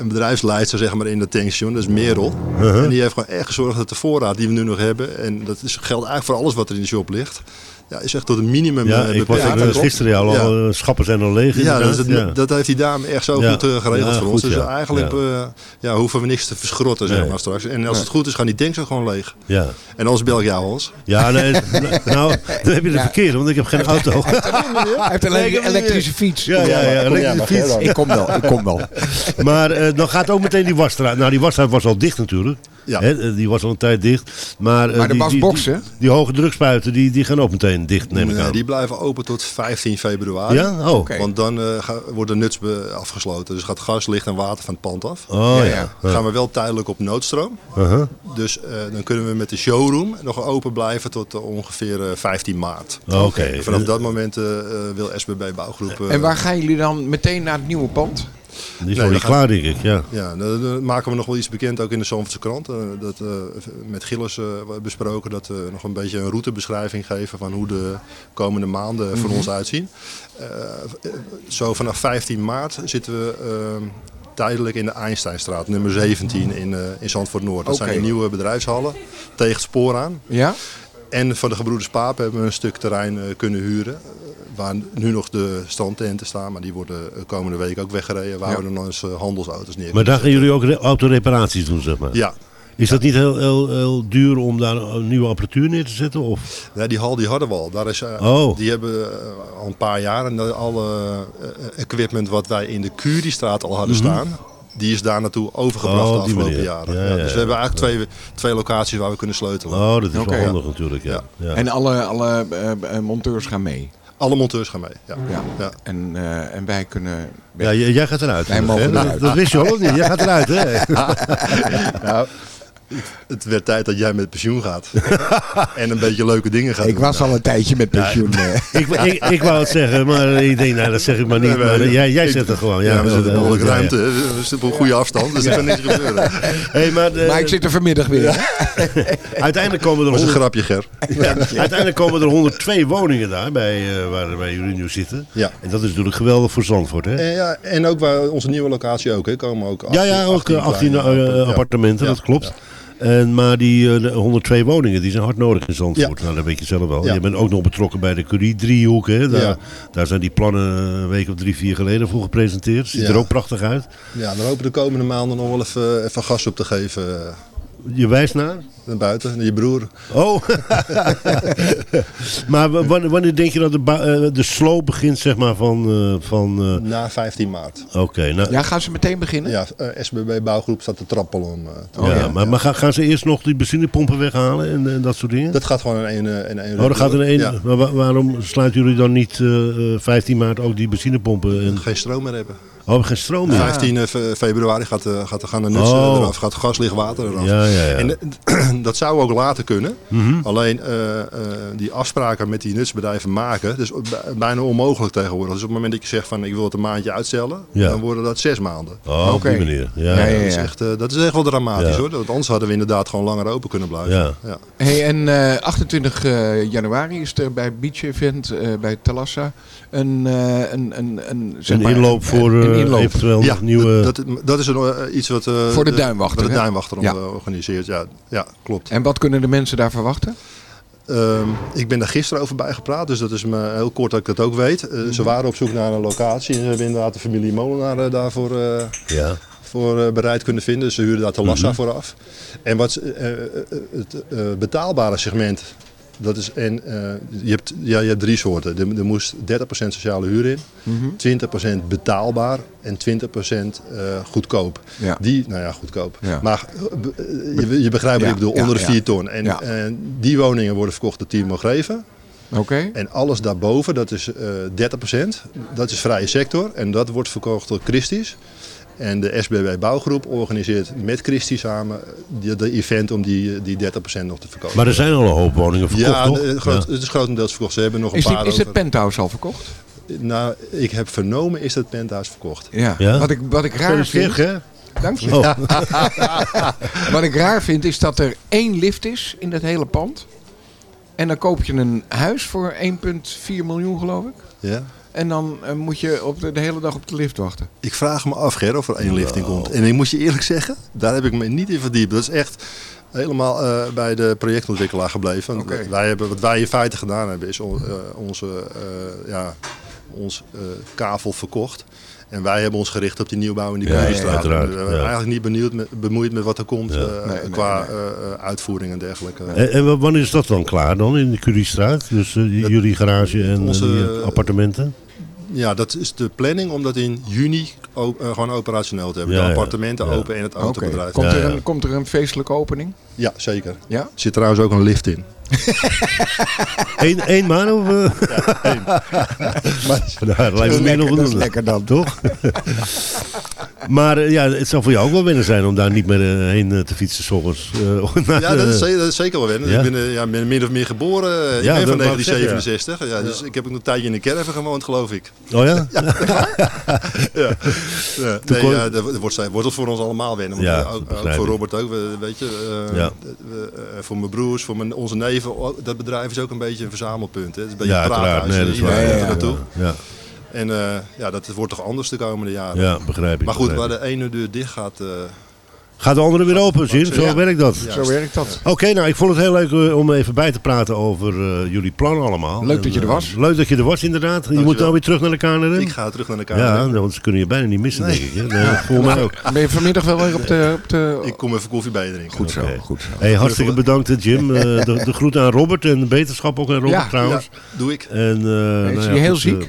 Speaker 6: een bedrijfsleidster zeg maar, in de tankstation, dat is Merel.
Speaker 5: Uh-huh.
Speaker 6: En die heeft gewoon echt gezorgd dat de voorraad die we nu nog hebben, en dat geldt eigenlijk voor alles wat er in de shop ligt, ja, is echt tot een minimum
Speaker 5: Ja,
Speaker 6: eh,
Speaker 5: ik was eh, gisteren al,
Speaker 6: Ja.
Speaker 5: al, eh, schappen zijn al leeg.
Speaker 6: Ja, dat,
Speaker 5: ja.
Speaker 6: dat heeft die dame echt zo
Speaker 5: Ja.
Speaker 6: goed geregeld
Speaker 5: Ja,
Speaker 6: voor ons. dus
Speaker 5: ja.
Speaker 6: eigenlijk
Speaker 5: Ja.
Speaker 6: eh, ja, hoeven we niks te verschrotten zeg maar, straks. En als het goed is, gaan die tanks ook gewoon leeg.
Speaker 5: ja.
Speaker 6: En anders bel ik jou, Hans.
Speaker 5: Ja, nee, nou, dan heb je de verkeerde, want ik heb geen auto.
Speaker 4: Hij heeft een elektrische fiets.
Speaker 5: Ja, ja, ja, elektrische fiets.
Speaker 4: Ik kom wel, ik kom wel.
Speaker 5: Maar eh, dan gaat ook meteen die wasstraat. Nou, die wasstraat was al dicht natuurlijk.
Speaker 6: Ja.
Speaker 5: Hè, die was al een tijd dicht. Maar, eh,
Speaker 4: Maar de
Speaker 5: die, die, die hoge drukspuiten, die, die gaan ook meteen dicht, neem ik
Speaker 6: Nee,
Speaker 5: aan.
Speaker 6: die blijven open tot 15 februari.
Speaker 5: Ja? Oh.
Speaker 4: Oké.
Speaker 6: Want dan eh, ga- wordt de nuts afgesloten. Dus gaat gas, licht en water van het pand af.
Speaker 5: Oh ja.
Speaker 4: ja.
Speaker 6: Dan gaan we wel tijdelijk op noodstroom.
Speaker 5: Uh-huh.
Speaker 6: Dus eh, dan kunnen we met de showroom nog open blijven tot eh, ongeveer eh, 15 maart.
Speaker 5: Oké.
Speaker 6: Vanaf dat moment wil SBB Bouwgroep...
Speaker 4: En waar gaan jullie dan meteen naar het nieuwe pand?
Speaker 5: Die is
Speaker 6: Nee,
Speaker 5: niet klaar, denk ik. Ja.
Speaker 6: Ja, dan, dan maken we nog wel iets bekend ook in de Zandvoortse krant. Eh, dat, eh, met Gilles eh, besproken dat we nog een beetje een routebeschrijving geven van hoe de komende maanden voor ons uitzien. Zo vanaf 15 maart zitten we tijdelijk in de Einsteinstraat, nummer 17 in, in Zandvoort Noord. Dat zijn de nieuwe bedrijfshallen tegen het spoor aan.
Speaker 4: Ja?
Speaker 6: En van de gebroeders Paap hebben we een stuk terrein kunnen huren. Eh, Waar nu nog de standtenten staan, maar die worden eh, komende week ook weggereden. Waar
Speaker 4: Ja.
Speaker 6: we dan onze handelsauto's neer
Speaker 5: Maar daar gaan jullie ook re- autoreparaties doen, zeg maar.
Speaker 6: Ja,
Speaker 5: Is dat niet heel, heel, heel duur om daar een nieuwe apparatuur neer te zetten? Of?
Speaker 6: Ja, die hal die hadden we al. Daar is, eh,
Speaker 5: Oh.
Speaker 6: Die hebben eh, al een paar jaar en alle eh, equipment wat wij in de Curiestraat al hadden staan, die is daar naartoe overgebracht
Speaker 5: Mhm. Oh,
Speaker 6: de afgelopen
Speaker 5: manier.
Speaker 6: jaren.
Speaker 5: Ja,
Speaker 6: Ja,
Speaker 5: ja,
Speaker 6: dus
Speaker 5: ja.
Speaker 6: we hebben eigenlijk twee, twee locaties waar we kunnen sleutelen.
Speaker 5: Oh, dat is wel handig natuurlijk, ja. ja.
Speaker 4: En alle, alle eh, eh, monteurs gaan mee.
Speaker 6: Alle monteurs gaan mee. Ja.
Speaker 4: Ja.
Speaker 6: Ja.
Speaker 4: En, eh, en wij kunnen...
Speaker 5: Ja, jij gaat eruit.
Speaker 4: Wij
Speaker 5: hè?
Speaker 4: mogen
Speaker 5: dat,
Speaker 4: eruit.
Speaker 5: dat wist je al niet? Jij gaat eruit, hè?
Speaker 6: Nou, het werd tijd dat jij met pensioen gaat. en een beetje leuke dingen gaat
Speaker 4: Ik
Speaker 6: doen.
Speaker 4: was al een tijdje met pensioen. eh.
Speaker 5: ik, ik, ik wou het zeggen, maar ik denk, nou, dat zeg ik maar niet. Maar jij, jij zegt het gewoon. Ja,
Speaker 6: Ja, we zitten behoorlijk
Speaker 5: ja, ja.
Speaker 6: ruimte. We zitten op een goede afstand, dus er kan niks gebeuren.
Speaker 5: Hey, maar, eh,
Speaker 4: Maar ik zit er vanmiddag weer.
Speaker 5: uiteindelijk, komen er
Speaker 6: Dat was een
Speaker 5: 100,
Speaker 6: grapje, Ger.
Speaker 5: uiteindelijk komen er 102 woningen daar, bij, eh, waar, waar jullie nu zitten.
Speaker 6: Ja.
Speaker 5: En dat is natuurlijk geweldig voor Zandvoort, hè?
Speaker 6: En, ja, en ook bij onze nieuwe locatie ook. Hè, komen ook 18,
Speaker 5: ja, ja, ook eh, 18
Speaker 6: kleine
Speaker 5: eh,
Speaker 6: ja.
Speaker 5: appartementen,
Speaker 6: Ja,
Speaker 5: dat klopt. En, maar die eh, de 102 woningen, die zijn hard nodig in Zandvoort.
Speaker 6: Ja.
Speaker 5: Nou, dat weet je zelf wel.
Speaker 6: Ja.
Speaker 5: Je bent ook nog betrokken bij de Curie-driehoek. Daar,
Speaker 6: Ja.
Speaker 5: daar zijn die plannen een week of drie, vier geleden voor gepresenteerd. Ziet er ook prachtig uit.
Speaker 6: Ja, dan hopen we de komende maanden nog wel even, even gas op te geven.
Speaker 5: Je wijst naar?
Speaker 6: naar buiten, naar je broer.
Speaker 5: Oh. maar wanneer, wanneer denk je dat de, eh, de sloop begint, zeg maar, van... eh, van eh,
Speaker 6: Na 15 maart.
Speaker 5: Oké, nou...
Speaker 4: Ja, gaan ze meteen beginnen?
Speaker 6: Ja, eh, SBB Bouwgroep staat te trappelen om. eh, te
Speaker 5: ja, maar, maar gaan, gaan ze eerst nog die benzinepompen weghalen en, en dat soort dingen?
Speaker 6: Dat gaat gewoon in één, in één
Speaker 5: oh, dat gaat in één.
Speaker 6: Ja,
Speaker 5: waarom sluiten jullie dan niet eh, eh, 15 maart ook die benzinepompen? En...
Speaker 6: geen stroom meer hebben.
Speaker 5: Oh, geen stroom meer.
Speaker 6: 15 fe- februari gaat, eh, gaat, gaan de nuts eh,
Speaker 5: Oh.
Speaker 6: eraf, gaat gas, licht, water eraf.
Speaker 5: Ja, ja, ja.
Speaker 6: En eh, dat zou ook later kunnen.
Speaker 5: Mhm.
Speaker 6: Alleen eh, eh, die afspraken met die nutsbedrijven maken, dus bijna onmogelijk tegenwoordig. Dus op het moment dat je zegt van ik wil het een maandje uitstellen,
Speaker 5: Ja.
Speaker 6: dan worden dat zes maanden.
Speaker 5: Oh, op
Speaker 4: Oké.
Speaker 5: die manier. Ja,
Speaker 4: Ja,
Speaker 5: ja,
Speaker 4: ja,
Speaker 6: Dat, is echt, eh, dat is echt wel dramatisch
Speaker 5: Ja.
Speaker 6: hoor. Want anders hadden we inderdaad gewoon langer open kunnen blijven.
Speaker 5: Ja.
Speaker 6: Ja.
Speaker 4: Hey, en eh, 28 eh, januari is er bij Beach Event eh, bij Talassa een, eh, een, een, een, zeg
Speaker 5: Een
Speaker 4: maar,
Speaker 5: inloop voor
Speaker 4: een
Speaker 5: eh,
Speaker 4: inloop.
Speaker 5: eventueel
Speaker 6: Ja,
Speaker 5: nieuwe...
Speaker 6: dat, dat, dat is een, eh, iets wat... eh,
Speaker 4: Voor de duinwachter,
Speaker 6: wat de duinwachter
Speaker 4: Ja.
Speaker 6: organiseert, ja. Ja, klopt.
Speaker 4: En wat kunnen de mensen daar verwachten?
Speaker 6: Ehm, ik ben daar gisteren over bijgepraat, dus dat is me heel kort dat ik dat ook weet. Eh, Ze waren op zoek naar een locatie en ze hebben inderdaad de familie Molenaar daarvoor eh,
Speaker 5: ja.
Speaker 6: voor bereid kunnen vinden. Dus ze huurden daar Talassa
Speaker 5: Mhm.
Speaker 6: voor af. En wat, het eh, betaalbare segment Dat is, en eh, je, hebt, ja, je hebt drie soorten. Er, er moest 30% sociale huur in,
Speaker 4: Mhm.
Speaker 6: 20% betaalbaar en 20% eh, goedkoop.
Speaker 4: Ja.
Speaker 6: Die, nou ja, goedkoop.
Speaker 4: Ja.
Speaker 6: Maar eh, je, je begrijpt wat ik bedoel, onder de
Speaker 4: ja.
Speaker 6: 4 ton. En, die woningen worden verkocht door Timo Greven.
Speaker 4: Oké.
Speaker 6: En alles daarboven, dat is eh 30%, dat is vrije sector. En dat wordt verkocht door Christie's. En de SBW Bouwgroep organiseert met Christie samen de, de event om die, die 30% nog te verkopen.
Speaker 5: Maar er zijn al een hoop woningen verkocht,
Speaker 6: ja,
Speaker 5: toch?
Speaker 6: de- groot,
Speaker 5: Ja.
Speaker 6: het is grotendeels verkocht. Ze hebben nog een
Speaker 4: Is, die,
Speaker 6: paar
Speaker 4: is het penthouse al verkocht?
Speaker 6: Nou, ik heb vernomen is het penthouse verkocht.
Speaker 4: Ja.
Speaker 5: Ja?
Speaker 4: Wat, ik, wat ik raar vind...
Speaker 5: Hè?
Speaker 4: Dank je.
Speaker 5: Oh.
Speaker 4: Wat ik raar vind is dat er één lift is in dat hele pand. En dan koop je een huis voor 1,4 miljoen geloof ik.
Speaker 6: Ja.
Speaker 4: En dan eh, moet je op de, de hele dag op de lift wachten.
Speaker 6: Ik vraag me af, Ger, of er één lifting komt. En ik moet je eerlijk zeggen, daar heb ik me niet in verdiept. Dat is echt helemaal eh, bij de projectontwikkelaar gebleven. Wij hebben, wat wij in feite gedaan hebben, is on- eh, onze eh, ja, ons eh, kavel verkocht. En wij hebben ons gericht op die nieuwbouw in die
Speaker 5: Ja,
Speaker 6: Curiestraat.
Speaker 5: uiteraard,
Speaker 6: we zijn
Speaker 5: ja.
Speaker 6: eigenlijk niet benieuwd met, bemoeid met wat er komt eh,
Speaker 4: nee,
Speaker 6: qua
Speaker 4: nee.
Speaker 6: uitvoering en dergelijke.
Speaker 5: En, en wa- wanneer is dat dan klaar dan in de Curiestraat? Dus jullie garage en
Speaker 6: onze-
Speaker 5: die appartementen?
Speaker 6: Ja, dat is de planning om dat in juni eh, gewoon operationeel te hebben.
Speaker 5: Ja,
Speaker 6: de
Speaker 5: ja.
Speaker 6: appartementen
Speaker 5: Ja.
Speaker 6: open en het autobedrijf.
Speaker 4: Komt,
Speaker 5: Ja,
Speaker 4: er
Speaker 5: ja.
Speaker 4: een- komt er een feestelijke opening?
Speaker 6: Ja, zeker.
Speaker 4: Ja?
Speaker 6: Er zit trouwens ook een lift in.
Speaker 5: Eén, één man of... eh? Nou, dat lijkt me meer
Speaker 4: lekker dan.
Speaker 5: Toch? maar eh, ja, het zal voor jou ook wel wennen zijn om daar niet meer eh, heen eh, te fietsen s ochtends. naar
Speaker 6: Ja, dat is,
Speaker 5: de-
Speaker 6: zeker, dat is zeker wel wennen.
Speaker 5: Ja?
Speaker 6: Ik ben, ja, ben min of meer geboren. Ik
Speaker 5: Ja,
Speaker 6: ben van
Speaker 5: dat wou ik zeggen,
Speaker 6: 1967. Ja. dus ik heb ook een tijdje in een caravan gewoond, geloof ik.
Speaker 5: Oh ja?
Speaker 6: Ja. ja. Nee,
Speaker 5: kon-
Speaker 6: ja, dat wordt, wordt het voor ons allemaal wennen. Want
Speaker 5: Ja,
Speaker 6: ook, voor. Robert ook. we- Weet je,
Speaker 5: Ja.
Speaker 6: voor mijn broers, voor mijn, onze neven. Dat bedrijf is ook een beetje een verzamelpunt. Hè. Het is een beetje praathuis.
Speaker 5: Nee, dat is waar.
Speaker 4: Ja, ja.
Speaker 5: Ja,
Speaker 6: En eh, ja, dat wordt toch anders de komende jaren.
Speaker 5: ja, begrijp ik.
Speaker 6: Maar goed, waar de ene deur dicht gaat... eh,
Speaker 5: Gaat de andere weer open, Jim? Zo
Speaker 6: Ja.
Speaker 5: werkt dat.
Speaker 6: Ja.
Speaker 4: Zo werkt dat.
Speaker 5: Oké, nou, ik vond het heel leuk eh, om even bij te praten over eh, jullie plannen allemaal.
Speaker 4: Leuk dat je er was.
Speaker 5: leuk dat je er was, inderdaad. Je moet nou weer terug naar de KNRM.
Speaker 6: ik ga terug naar de kamer.
Speaker 5: Ja, nou, want ze kunnen je bijna niet missen, denk ik. Hè? Nee, Voor mij ook.
Speaker 4: Ben je vanmiddag wel weer op de... Op de...
Speaker 6: Ik kom even koffie bij je drinken.
Speaker 4: Goed zo, goed zo.
Speaker 5: Hey, hartstikke bedankt, Jim. Eh, de, de groet aan Robert en de beterschap ook aan Robert
Speaker 4: Ja,
Speaker 5: trouwens.
Speaker 6: Doe ik.
Speaker 5: En, eh, nou
Speaker 4: is
Speaker 5: ja,
Speaker 4: hij heel
Speaker 5: goed,
Speaker 4: ziek?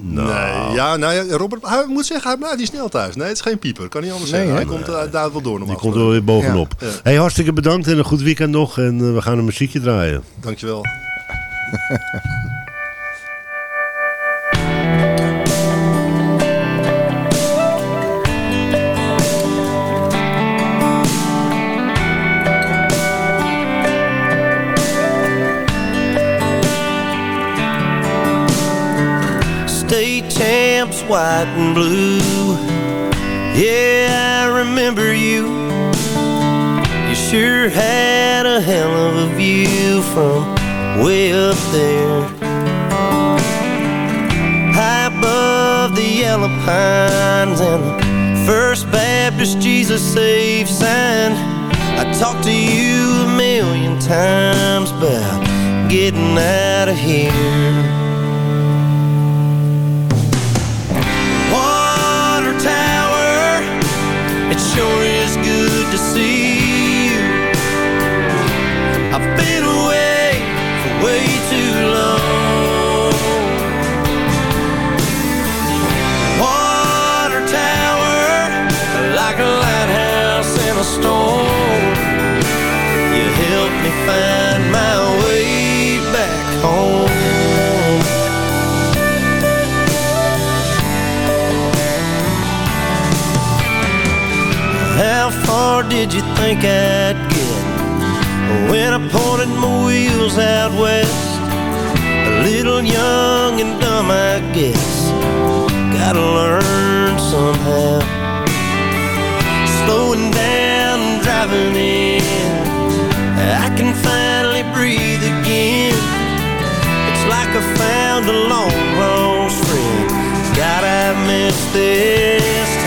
Speaker 5: Eh, nou,
Speaker 6: Nee, ja, nou ja, Robert, hij moet zeggen, hij blijft niet snel thuis. Nee, het is geen pieper, kan niet anders
Speaker 4: Nee,
Speaker 6: zeggen. Hij komt uh, daar wel door
Speaker 5: die
Speaker 6: normaal
Speaker 5: komt er wel weer bovenop.
Speaker 6: Ja. Ja.
Speaker 5: Hey, hartstikke bedankt en een goed weekend nog. En eh, we gaan een muziekje draaien.
Speaker 6: Dankjewel.
Speaker 7: Champs, white and blue. Yeah, I remember you. You sure had a hell of a view from way up there. High above the yellow pines and the First Baptist Jesus Save sign. I talked to you a million times about getting out of here. Sure is good to see did you think I'd get when I pointed my wheels out west? A little young and dumb, I guess. Gotta learn somehow. Slowing down and driving in, I can finally breathe again. It's like I found a long lost friend. God, I miss this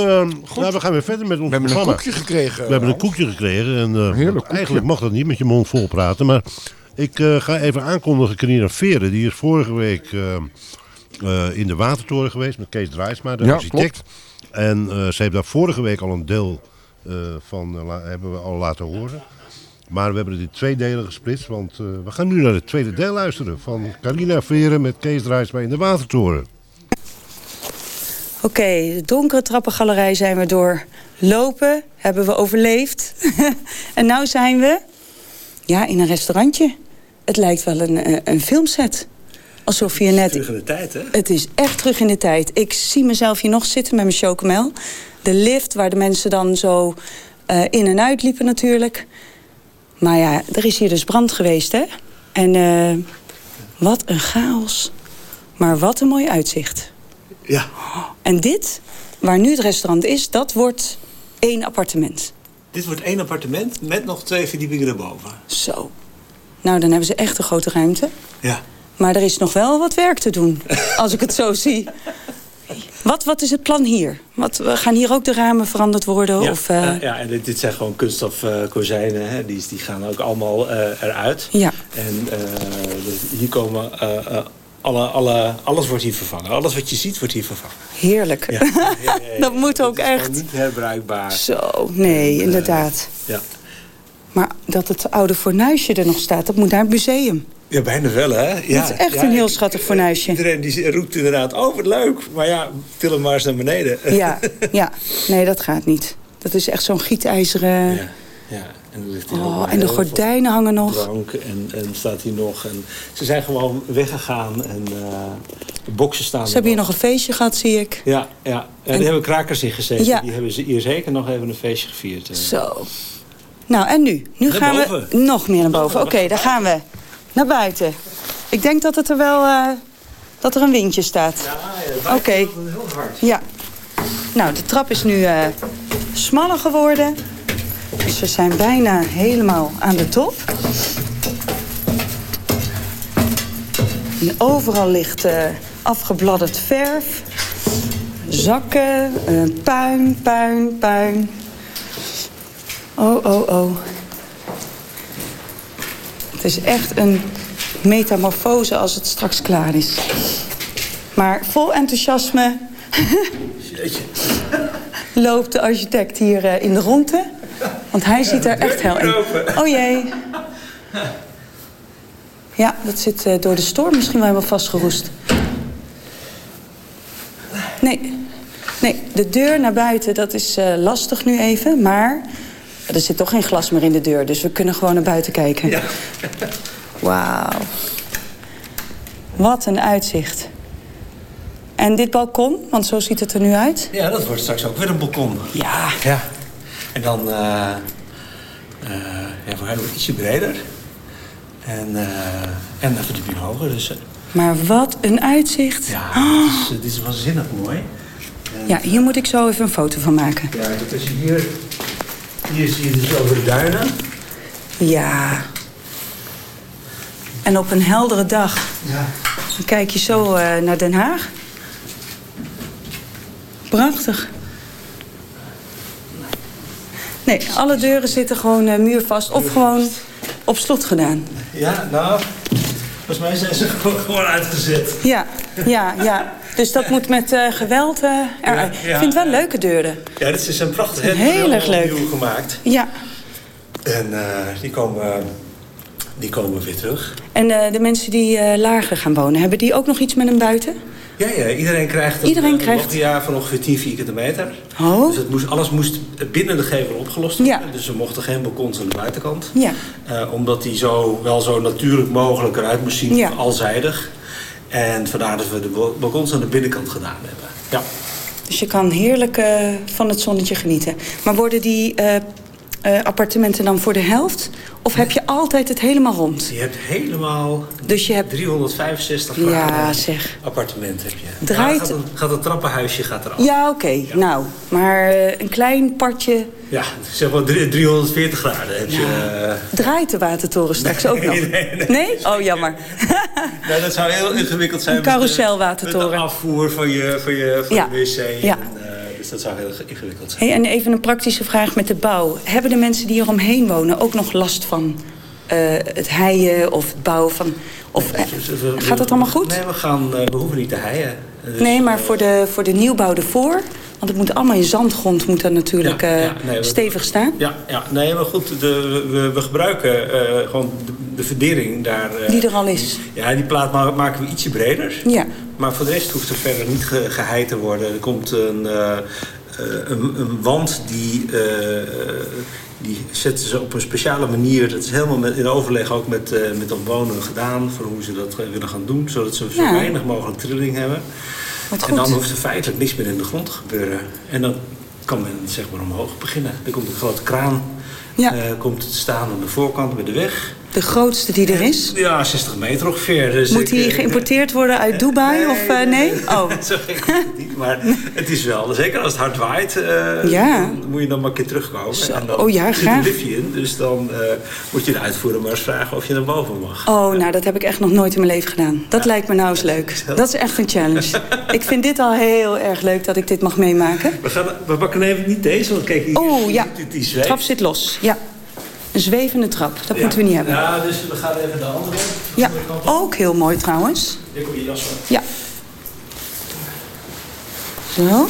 Speaker 4: Goed,
Speaker 5: eh, Nou, we gaan weer verder met ons
Speaker 4: We hebben een
Speaker 5: programma.
Speaker 4: koekje gekregen.
Speaker 5: We hebben een koekje gekregen. En, eh,
Speaker 4: Heerlijk koekje.
Speaker 5: Eigenlijk mag dat niet met je mond vol praten. Maar ik eh, ga even aankondigen. Carina Veren, die is vorige week eh, eh, in de Watertoren geweest met Kees Draaisma, de
Speaker 4: Ja,
Speaker 5: architect. En eh, ze heeft daar vorige week al een deel eh, van hebben we al laten horen. Maar we hebben het in twee delen gesplitst. Want eh, we gaan nu naar het tweede deel luisteren. Van Carina Veren met Kees Draaisma in de Watertoren.
Speaker 8: Oké, de donkere trappengalerij zijn we doorlopen. Hebben we overleefd. en nu zijn we ja, in een restaurantje. Het lijkt wel een, eh, een filmset. Alsof je net...
Speaker 9: Terug in de tijd, hè?
Speaker 8: Het is echt terug in de tijd. Ik zie mezelf hier nog zitten met mijn chocomel. De lift waar de mensen dan zo eh, in en uit liepen natuurlijk. Maar ja, er is hier dus brand geweest, hè? En eh, wat een chaos. Maar wat een mooi uitzicht.
Speaker 9: Ja.
Speaker 8: En dit, waar nu het restaurant is, dat wordt één appartement.
Speaker 9: Dit wordt één appartement met nog twee verdiepingen erboven.
Speaker 8: Zo. Nou, dan hebben ze echt een grote ruimte.
Speaker 9: Ja.
Speaker 8: Maar er is nog wel wat werk te doen, als ik het zo zie. Wat, wat is het plan hier? Wat, we gaan hier ook de ramen veranderd worden?
Speaker 9: Ja,
Speaker 8: Of, eh,
Speaker 9: eh, ja en dit, dit zijn gewoon kunststof eh, kozijnen. Hè. Die, die gaan ook allemaal eh, eruit.
Speaker 8: Ja.
Speaker 9: En eh, dus hier komen... alle, alle, alles wordt hier vervangen. Alles wat je ziet wordt hier vervangen.
Speaker 8: Heerlijk.
Speaker 9: Ja. Ja, ja, ja.
Speaker 8: dat moet ook echt.
Speaker 9: niet herbruikbaar.
Speaker 8: Zo, nee,
Speaker 9: En, eh,
Speaker 8: inderdaad.
Speaker 9: Ja.
Speaker 8: Maar dat het oude fornuisje er nog staat, dat moet naar het museum.
Speaker 9: ja, bijna wel, hè? Ja,
Speaker 8: Het is echt een heel schattig fornuisje.
Speaker 9: Iedereen die roept inderdaad, oh wat leuk. Maar ja, til hem maar eens naar beneden.
Speaker 8: Ja, ja. Nee, dat gaat niet. Dat is echt zo'n gietijzeren...
Speaker 9: Ja, ja. En, er ligt hier
Speaker 8: Oh, en de gordijnen hangen nog.
Speaker 9: Drank en, en staat hier nog. En ze zijn gewoon weggegaan en eh, de boksen staan
Speaker 8: Ze hebben hier nog een feestje gehad, zie ik.
Speaker 9: Ja, ja. En, die hebben krakers in gezeten.
Speaker 8: Ja.
Speaker 9: Die hebben ze hier zeker nog even een feestje gevierd. eh.
Speaker 8: Zo. Nou, en nu? Nu
Speaker 9: Naar
Speaker 8: gaan we nog meer naar boven. Oké, daar gaan we. Naar buiten. Ik denk dat het er wel... eh, dat er een windje staat. Oké.
Speaker 9: Heel hard.
Speaker 8: Ja. Nou, de trap is nu eh, smaller geworden. Dus we zijn bijna helemaal aan de top. En overal ligt eh, afgebladderd verf. Zakken, eh, puin, puin, puin. Oh, oh, oh. Het is echt een metamorfose als het straks klaar is. Maar vol enthousiasme loopt de architect hier eh, in de ronde. Want hij ziet er echt heel in. Oh jee. Ja, dat zit eh, door de storm misschien wel helemaal vastgeroest. Nee. Nee, de deur naar buiten, dat is eh, lastig nu even. Maar er zit toch geen glas meer in de deur. Dus we kunnen gewoon naar buiten kijken. Wauw. Wat een uitzicht. En dit balkon, want zo ziet het er nu uit.
Speaker 9: Ja, dat wordt straks ook weer een balkon.
Speaker 8: Ja.
Speaker 9: Ja. En dan uh, uh, ja, voor ietsje breder. En, uh, en een verdieping hoger. Dus,
Speaker 8: maar wat een uitzicht.
Speaker 9: Ja, oh. dit, is, dit is waanzinnig mooi.
Speaker 8: En, ja, hier moet ik zo even een foto van maken.
Speaker 9: Ja, dat is hier... Hier zie je dus over de duinen.
Speaker 8: Ja. En op een heldere dag
Speaker 9: ja.
Speaker 8: dan kijk je zo uh, naar Den Haag. Prachtig. Nee, alle deuren zitten gewoon uh, muurvast of gewoon op slot gedaan.
Speaker 9: Ja, nou, volgens mij zijn ze gewoon uitgezet.
Speaker 8: Ja, ja, ja. Dus dat moet met eh, geweld eh, eruit.
Speaker 9: Ja, ja.
Speaker 8: Ik vind het wel leuke deuren.
Speaker 9: Ja, dit zijn prachtig.
Speaker 8: Heel erg leuk.
Speaker 9: opnieuw gemaakt.
Speaker 8: Ja.
Speaker 9: En eh, die, komen, die komen weer terug.
Speaker 8: En eh, de mensen die eh, lager gaan wonen, hebben die ook nog iets met een buiten?
Speaker 9: Ja, ja, iedereen krijgt een,
Speaker 8: Iedereen
Speaker 9: een
Speaker 8: krijgt-
Speaker 9: loggia van ongeveer 10 vierkante meter.
Speaker 8: Oh.
Speaker 9: Dus het moest, alles moest binnen de gevel opgelost worden.
Speaker 8: Ja.
Speaker 9: Dus we mochten geen balkons aan de buitenkant.
Speaker 8: Ja.
Speaker 9: Eh, omdat die zo, wel zo natuurlijk mogelijk eruit moest zien,
Speaker 8: Ja.
Speaker 9: alzijdig. En vandaar dat we de bal- balkons aan de binnenkant gedaan hebben. Ja.
Speaker 8: Dus je kan heerlijk eh, van het zonnetje genieten. Maar worden die eh, eh, appartementen dan voor de helft? Of heb je altijd het helemaal rond?
Speaker 9: Je hebt helemaal
Speaker 8: Dus je hebt...
Speaker 9: 365
Speaker 8: Ja,
Speaker 9: graden
Speaker 8: zeg.
Speaker 9: appartement heb je.
Speaker 8: Draait-
Speaker 9: Ja, gaat, een, gaat een trappenhuisje gaat eraf.
Speaker 8: Ja, oké. Nou, maar eh, een klein partje...
Speaker 9: Ja, zeg maar drie- 340 graden heb je. eh,
Speaker 8: Draait de watertoren straks ook nog?
Speaker 9: nee, nee.
Speaker 8: Oh, jammer.
Speaker 9: Nou, dat zou heel ingewikkeld zijn.
Speaker 8: Een
Speaker 9: de-
Speaker 8: carouselwatertoren.
Speaker 9: Met de afvoer van je, van je, van je wc.
Speaker 8: Ja.
Speaker 9: En, dus dat zou heel ingewikkeld zijn.
Speaker 8: Hey, en even een praktische vraag met de bouw. Hebben de mensen die eromheen wonen ook nog last van eh, het heien of het bouwen van... Of, eh, gaat dat allemaal goed?
Speaker 9: Nee, we, gaan, eh, we hoeven niet te heien. Dus,
Speaker 8: nee, maar voor de, voor de nieuwbouw ervoor... want het moet allemaal in zandgrond moet dat natuurlijk
Speaker 9: Ja, ja, nee, we-
Speaker 8: stevig staan.
Speaker 9: Ja, ja, nee, maar goed, de, we, we gebruiken gewoon de, de verdering daar.
Speaker 8: Die er al is.
Speaker 9: Ja, die plaat ma- maken we ietsje breder.
Speaker 8: Ja.
Speaker 9: Maar voor de rest hoeft er verder niet ge, geheid te worden. Er komt een, eh, eh, een, een wand die, eh, die zetten ze op een speciale manier. Dat is helemaal met, in overleg ook met, met de omwonenden gedaan. Voor hoe ze dat willen gaan doen. Zodat ze zo
Speaker 8: Ja.
Speaker 9: weinig mogelijk trilling hebben.
Speaker 8: Wat
Speaker 9: en
Speaker 8: goed.
Speaker 9: dan hoeft er feitelijk niks meer in de grond te gebeuren. En dan kan men zeg maar omhoog beginnen. Er komt een grote kraan.
Speaker 8: Ja.
Speaker 9: komt te staan aan de voorkant bij de weg.
Speaker 8: De grootste die er is.
Speaker 9: Ja, 60 meter ongeveer. Dus
Speaker 8: Moet die
Speaker 9: eh,
Speaker 8: geïmporteerd worden uit Dubai of eh, nee? Oh.
Speaker 9: Zo gek is het niet, maar het is wel. Zeker als het hard waait, eh,
Speaker 8: Ja.
Speaker 9: moet je dan maar een keer terugkomen.
Speaker 8: Zo,
Speaker 9: En dan
Speaker 8: oh ja,
Speaker 9: zit
Speaker 8: graag.
Speaker 9: liftje in, dus dan moet je de uitvoerder maar eens vragen of je naar boven mag.
Speaker 8: Oh, nou, dat heb ik echt nog nooit in mijn leven gedaan. Dat lijkt me nou eens leuk. Dat is echt een challenge. ik vind dit al heel erg leuk dat ik dit mag meemaken.
Speaker 9: We, gaan, we pakken even niet deze, want kijk hier.
Speaker 8: Oh, ja.
Speaker 9: Die,
Speaker 8: trap zit los. Ja. Een zwevende trap. Dat
Speaker 9: Ja.
Speaker 8: moeten we niet hebben.
Speaker 9: Ja, dus we gaan even de andere.
Speaker 8: Ja, ook heel mooi trouwens.
Speaker 9: Ik kom je jas van.
Speaker 8: Ja. Zo.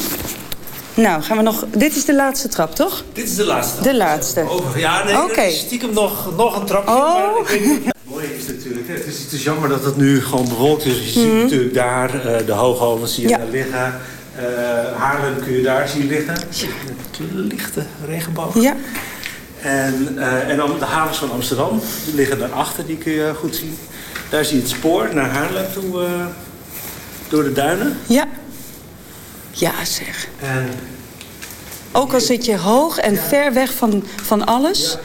Speaker 8: Nou, gaan we nog... Dit is de laatste trap, toch?
Speaker 9: Dit is de laatste.
Speaker 8: De laatste.
Speaker 9: Over. Ja, nee,
Speaker 8: Oké.
Speaker 9: er is stiekem nog, nog een trapje.
Speaker 8: Oh.
Speaker 9: Maar ik weet niet. Het mooie is natuurlijk, hè, het is, het is jammer dat het nu gewoon bewolkt is. Je ziet
Speaker 8: Mhm.
Speaker 9: natuurlijk daar eh, de hoogovens zie je
Speaker 8: Ja.
Speaker 9: daar liggen. Eh, Haarlem kun je daar zien liggen. Met lichte regenboog.
Speaker 8: Ja.
Speaker 9: En, eh, en dan de havens van Amsterdam, die liggen daarachter, die kun je goed zien. Daar zie je het spoor naar Haarlem toe, eh, door de duinen.
Speaker 8: Ja. Ja, zeg.
Speaker 9: En
Speaker 8: Ook al zit je hoog en ver weg van, van alles,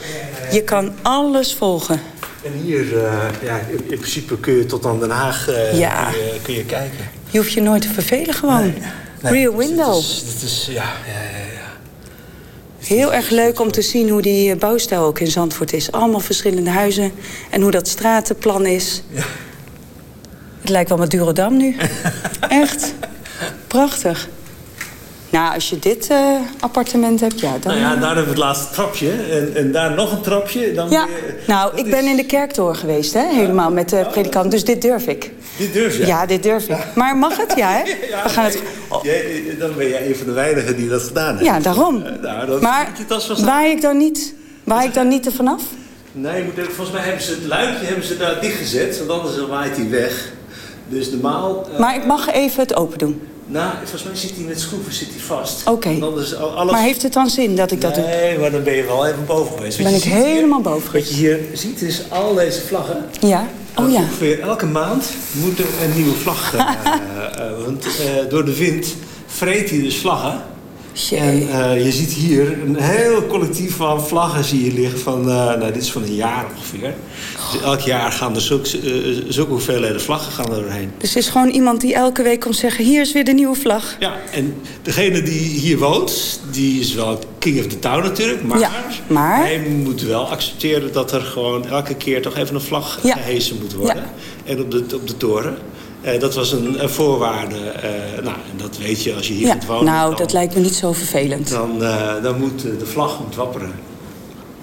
Speaker 8: je kan alles volgen.
Speaker 9: En hier, eh, ja, in, in principe kun je tot aan Den Haag
Speaker 8: Ja.
Speaker 9: kun, je, kun je kijken.
Speaker 8: Je hoeft je nooit te vervelen gewoon. Rear
Speaker 9: dus
Speaker 8: window.
Speaker 9: Het is, het ja.
Speaker 8: Heel erg leuk om te zien hoe die eh, bouwstijl ook in Zandvoort is. Allemaal verschillende huizen. En hoe dat stratenplan is. Het lijkt wel met Durodam nu. Echt. Prachtig. Nou, als je dit eh, appartement hebt, ja, dan...
Speaker 9: Nou ja, daar hebben we het laatste trapje. En, en daar nog een trapje. Dan
Speaker 8: Ja,
Speaker 9: weer-
Speaker 8: nou, ik ben in de kerktoren geweest, hè, helemaal met de predikant. Dus dit durf ik.
Speaker 9: Dit durf je?
Speaker 8: Ja, dit durf ik. Maar mag het? Ja, hè? We gaan het...
Speaker 9: Jij- dan ben jij een van de weinigen die dat gedaan heeft.
Speaker 8: Ja, daarom.
Speaker 9: Eh, nou, dat
Speaker 8: Maar waai ik dan niet, waai ik dan niet er vanaf?
Speaker 9: Nee, moet, volgens mij hebben ze het luikje hebben ze daar dichtgezet. Want anders waait hij weg. Dus normaal... eh,
Speaker 8: Maar ik mag even het open doen.
Speaker 9: Nou, volgens mij zit hij met schroeven zit hij vast.
Speaker 8: Oké.
Speaker 9: Alles...
Speaker 8: Maar heeft het dan zin dat ik dat doe?
Speaker 9: Nee, maar dan ben je wel even boven geweest.
Speaker 8: Ben
Speaker 9: Wat
Speaker 8: ik
Speaker 9: hier-
Speaker 8: helemaal boven
Speaker 9: Wat je hier ziet is al deze vlaggen.
Speaker 8: Ja. Oh ja.
Speaker 9: Ongeveer elke maand moet er een nieuwe vlag. eh, want door de wind vreet hij dus vlaggen. En eh, je ziet hier een heel collectief van vlaggen zie je liggen van, eh, nou dit is van een jaar ongeveer. Dus elk jaar gaan er zulke, eh, zulke hoeveelheden vlaggen gaan er doorheen.
Speaker 8: Dus het is gewoon iemand die elke week komt zeggen... hier is weer de nieuwe vlag.
Speaker 9: Ja, en degene die hier woont, die is wel king of the town natuurlijk. Maar,
Speaker 8: Ja, maar?
Speaker 9: hij moet wel accepteren dat er gewoon elke keer toch even een vlag
Speaker 8: Ja.
Speaker 9: gehesen moet worden. En op de, op de toren. Eh, dat was een, een voorwaarde. eh, nou, en dat weet je als je hier
Speaker 8: Ja,
Speaker 9: gaat wonen.
Speaker 8: nou,
Speaker 9: dan,
Speaker 8: dat lijkt me niet zo vervelend.
Speaker 9: dan, eh, dan moet de vlag moet wapperen.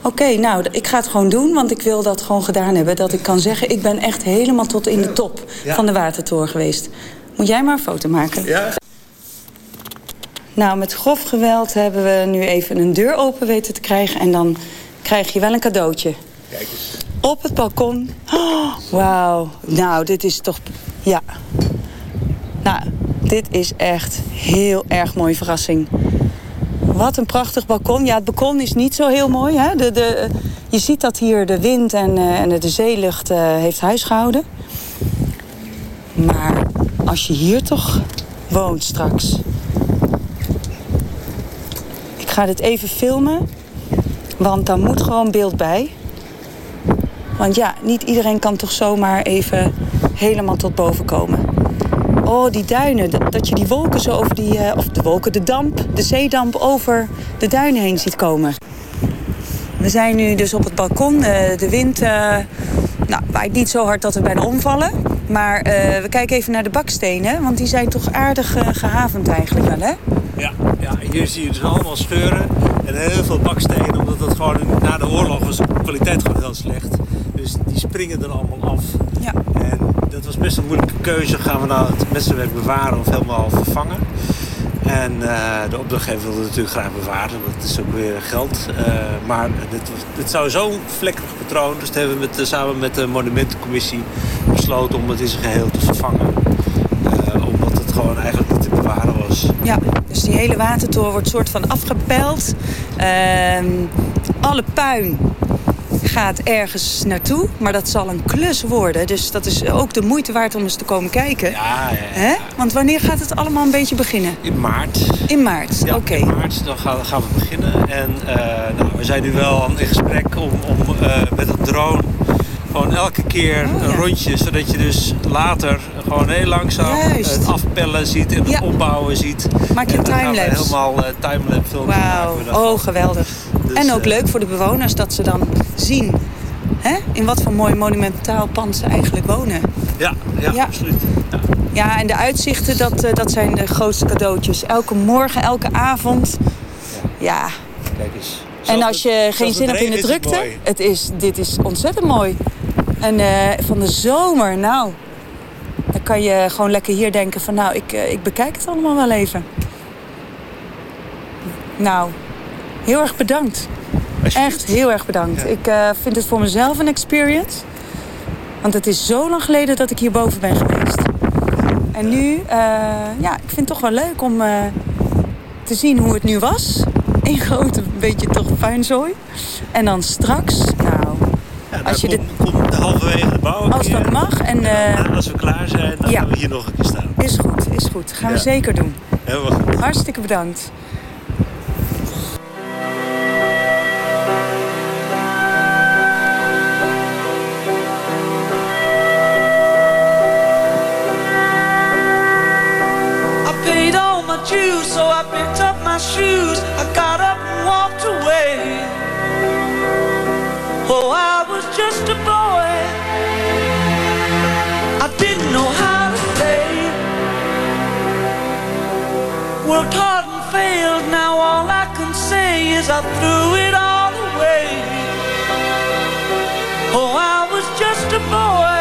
Speaker 8: Oké, nou, ik ga het gewoon doen, want ik wil dat gewoon gedaan hebben. Dat ik kan zeggen, ik ben echt helemaal tot in de top
Speaker 9: Ja.
Speaker 8: van de Watertoren geweest. Moet jij maar een foto maken?
Speaker 9: Ja.
Speaker 8: Nou, met grof geweld hebben we nu even een deur open weten te krijgen. En dan krijg je wel een cadeautje.
Speaker 9: Kijk eens.
Speaker 8: Op het balkon. Wauw. Nou, dit is toch... Ja. Nou, dit is echt heel erg mooie verrassing. Wat een prachtig balkon. Ja, het balkon is niet zo heel mooi. Hè? De, de, je ziet dat hier de wind en, eh, en de zeelucht eh, heeft huis gehouden. Maar als je hier toch woont straks... Ik ga dit even filmen. Want daar moet gewoon beeld bij. Want ja, niet iedereen kan toch zomaar even helemaal tot boven komen. Oh, die duinen. Dat, je die wolken zo over die... eh, of de wolken, de damp, de zeedamp over de duinen heen ziet komen. We zijn nu dus op het balkon. Eh, de wind eh, nou, waait niet zo hard dat we bijna omvallen. Maar we kijken even naar de bakstenen. Want die zijn toch aardig eh, gehavend eigenlijk wel, hè?
Speaker 9: Ja, ja, hier zie je dus allemaal scheuren en heel veel bakstenen, omdat dat gewoon na de oorlog was de kwaliteit gewoon heel slecht. Dus die springen er allemaal af.
Speaker 8: Ja.
Speaker 9: En dat was best een moeilijke keuze. Gaan we nou het messenwerk bewaren of helemaal vervangen? En eh, de opdrachtgever wilde het natuurlijk graag bewaren, want het is ook weer geld. Eh, maar dit, dit zou zo'n vlekkerig patroon, dus dat hebben we met, eh, samen met de monumentencommissie besloten om het in zijn geheel te vervangen. Omdat het gewoon eigenlijk niet te bewaren was.
Speaker 8: Ja, dus die hele watertoren wordt soort van afgepeld. Ehm, alle puin gaat ergens naartoe, maar dat zal een klus worden. Dus dat is ook de moeite waard om eens te komen kijken.
Speaker 9: Ja, ja?
Speaker 8: Want wanneer gaat het allemaal een beetje beginnen?
Speaker 9: In maart.
Speaker 8: In maart,
Speaker 9: Ja,
Speaker 8: oké.
Speaker 9: in maart dan gaan, gaan we beginnen. En eh, nou, we zijn nu wel in gesprek om, om eh, met een drone gewoon elke keer
Speaker 8: Oh,
Speaker 9: een rondje, zodat je dus later gewoon heel langzaam
Speaker 8: Juist.
Speaker 9: het afpellen ziet en het opbouwen ziet.
Speaker 8: Maak je
Speaker 9: En dan gaan we
Speaker 8: timelapse.
Speaker 9: helemaal uh, timelapse
Speaker 8: Wauw, oh geweldig.
Speaker 9: Dus,
Speaker 8: en ook leuk voor de bewoners dat ze dan zien hè? in wat voor mooi monumentaal pand ze eigenlijk wonen.
Speaker 9: Ja, ja,
Speaker 8: Ja.
Speaker 9: absoluut. Ja.
Speaker 8: Ja, en de uitzichten, dat, eh, dat zijn de grootste cadeautjes. Elke morgen, elke avond. Ja.
Speaker 9: Kijk eens.
Speaker 8: En als je
Speaker 9: het-
Speaker 8: geen zin hebt in de
Speaker 9: het
Speaker 8: drukte, het is, dit is ontzettend mooi. En eh, van de zomer, nou, dan kan je gewoon lekker hier denken van, nou, ik, eh, ik bekijk het allemaal wel even. Nou, heel erg bedankt. Echt heel erg bedankt. Ik eh, vind het voor mezelf een experience. Want het is zo lang geleden dat ik hierboven ben geweest. En nu, eh, ja, ik vind het toch wel leuk om eh, te zien hoe het nu was. In grote, beetje toch puinzooi. En dan straks, nou, als je dit,
Speaker 9: Komt halverwege de bouw.
Speaker 8: als dat mag. En,
Speaker 9: als we klaar zijn, dan
Speaker 8: ja.
Speaker 9: gaan we hier nog een keer staan.
Speaker 8: is goed, is goed. Gaan we zeker doen.
Speaker 9: Helemaal goed.
Speaker 8: Hartstikke bedankt.
Speaker 10: My dues, so I picked up my shoes. I got up and walked away. Oh, I was just a boy. I didn't know how to play. Worked hard and failed. Now all I can say is I threw it all away. Oh, I was just a boy.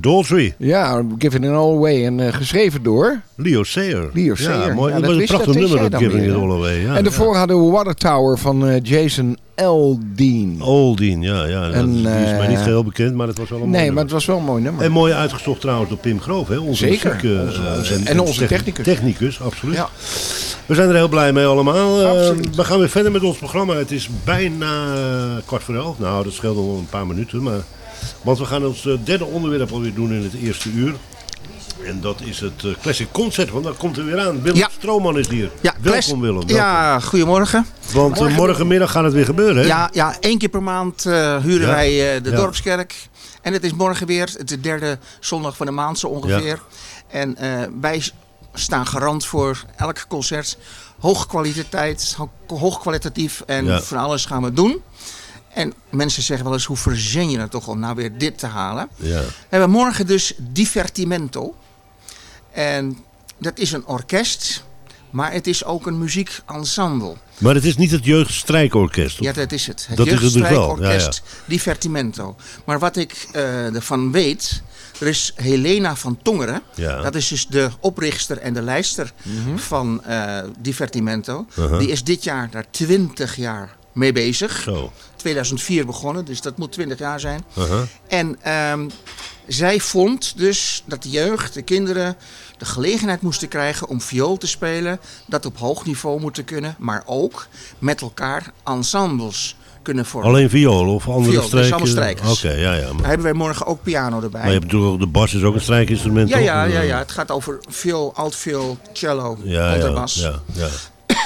Speaker 5: Daltrey.
Speaker 4: Ja, Giving It All Away. En eh, geschreven door
Speaker 5: Leo Sayer.
Speaker 4: Leo Sayer.
Speaker 5: Ja, mooi.
Speaker 4: Ja,
Speaker 5: dat was een prachtig nummer, dat Giving It? All Away. Ja,
Speaker 4: en daarvoor hadden we Water Tower van eh, Jason Aldean.
Speaker 5: Oldien, ja. ja
Speaker 4: En,
Speaker 5: die is mij
Speaker 4: eh,
Speaker 5: niet geheel bekend, maar het was wel een mooi
Speaker 4: Nee,
Speaker 5: nummer.
Speaker 4: maar het was wel een mooi nummer.
Speaker 5: En mooi uitgezocht trouwens door Pim Groof, hè? Onze
Speaker 4: Zeker.
Speaker 5: muziek, eh,
Speaker 4: Onze-
Speaker 5: eh,
Speaker 4: en onze technicus.
Speaker 5: Technicus, absoluut.
Speaker 4: Ja.
Speaker 5: We zijn er heel blij mee allemaal. Eh, we gaan weer verder met ons programma. Het is bijna eh, kwart voor elf. Nou, dat scheelt nog wel een paar minuten. Maar, want we gaan ons eh, derde onderwerp alweer doen in het eerste uur. En dat is het eh, Classic Concert, want dan komt er weer aan. Willem
Speaker 11: Ja.
Speaker 5: Stroomman is hier.
Speaker 11: Ja,
Speaker 5: welkom Willem. welkom.
Speaker 11: Ja, goedemorgen.
Speaker 5: Want eh, morgenmiddag gaat het weer gebeuren, hè?
Speaker 11: Ja, ja, één keer per maand huren
Speaker 5: Ja.
Speaker 11: wij de
Speaker 5: Ja.
Speaker 11: Dorpskerk. En het is morgen weer, het is de derde zondag van de maand zo ongeveer. En eh, wij staan garant voor elk concert. Hoge kwaliteit, ho- hoogkwalitatief en
Speaker 5: Ja.
Speaker 11: van alles gaan we doen. En mensen zeggen wel eens, hoe verzin je het toch om nou weer dit te halen?
Speaker 5: Ja.
Speaker 11: We hebben morgen dus Divertimento. En dat is een orkest, maar het is ook een muziekensemble.
Speaker 5: Maar het is niet het jeugdstrijkorkest.
Speaker 11: Ja, dat is het. Het
Speaker 5: Dat is het dus wel,
Speaker 11: jeugdstrijkorkest Divertimento. Maar wat ik eh, ervan weet, er is Helena van Tongeren.
Speaker 5: Ja.
Speaker 11: Dat is dus de oprichter en de lijster van eh, Divertimento.
Speaker 5: Uh-huh.
Speaker 11: Die is dit jaar daar 20 jaar mee bezig.
Speaker 5: Zo.
Speaker 11: 2004 begonnen, dus dat moet 20 jaar zijn.
Speaker 5: Uh-huh.
Speaker 11: En ehm, zij vond dus dat de jeugd, de kinderen, de gelegenheid moesten krijgen om viool te spelen. Dat op hoog niveau moeten kunnen, maar ook met elkaar ensembles kunnen vormen.
Speaker 5: Alleen viool of andere
Speaker 11: Viool, dus
Speaker 5: strijken?
Speaker 11: allemaal strijkers.
Speaker 5: Oké, ja, ja.
Speaker 11: Daar
Speaker 5: Maar,
Speaker 11: hebben wij morgen ook piano erbij.
Speaker 5: maar je hebt natuurlijk ook de bas, is ook een strijkinstrument,
Speaker 11: ja, ja, ja,
Speaker 5: Eh,
Speaker 11: ja, het gaat over viool, altviool, cello,
Speaker 5: Ja, ja,
Speaker 11: contrabas.
Speaker 5: ja, ja.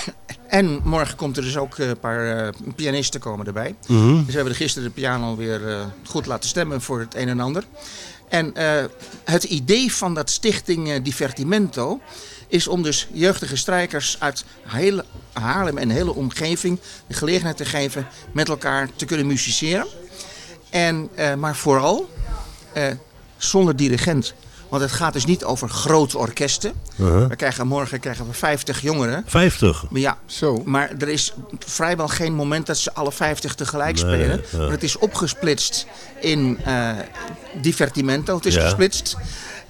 Speaker 11: En morgen komt er dus ook eh, een paar eh, pianisten komen erbij.
Speaker 5: Mhm.
Speaker 11: Dus we hebben gisteren de piano weer eh, goed laten stemmen voor het een en ander. En het idee van dat stichting Divertimento is om dus jeugdige strijkers uit hele Haarlem en de hele omgeving de gelegenheid te geven met elkaar te kunnen musiceren. En, maar vooral zonder dirigent. Want het gaat dus niet over grote orkesten.
Speaker 5: Uh-huh.
Speaker 11: We krijgen morgen krijgen we 50 jongeren.
Speaker 5: 50?
Speaker 11: Maar ja,
Speaker 4: Zo.
Speaker 11: maar er is vrijwel geen moment dat ze alle 50 tegelijk
Speaker 5: Nee,
Speaker 11: spelen.
Speaker 5: ja.
Speaker 11: Maar het is opgesplitst in eh, divertimento. Het is
Speaker 5: Ja.
Speaker 11: gesplitst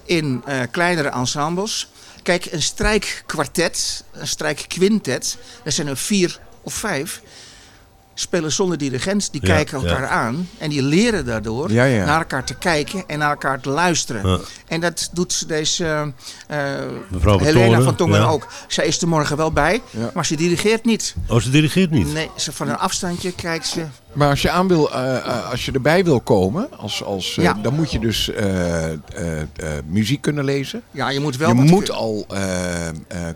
Speaker 11: in eh, kleinere ensembles. Kijk, een strijkkwartet, een strijkquintet, er zijn er vier of vijf. Spelen zonder dirigent, die
Speaker 5: Ja,
Speaker 11: kijken
Speaker 5: ja.
Speaker 11: elkaar aan en die leren daardoor
Speaker 4: Ja, ja.
Speaker 11: naar elkaar te kijken en naar elkaar te luisteren.
Speaker 5: Ja.
Speaker 11: En dat doet deze eh,
Speaker 5: Mevrouw van
Speaker 11: Helena van Tongeren
Speaker 5: ja.
Speaker 11: ook. Zij is er morgen wel bij,
Speaker 4: Ja.
Speaker 11: maar ze dirigeert niet.
Speaker 5: Oh, ze dirigeert niet?
Speaker 11: Nee, ze van een afstandje kijkt ze.
Speaker 4: Maar als je aan wil, eh, eh, als je erbij wil komen, als, als, eh,
Speaker 11: Ja.
Speaker 4: dan moet je dus muziek kunnen lezen.
Speaker 11: Ja, je moet wel
Speaker 4: je moet al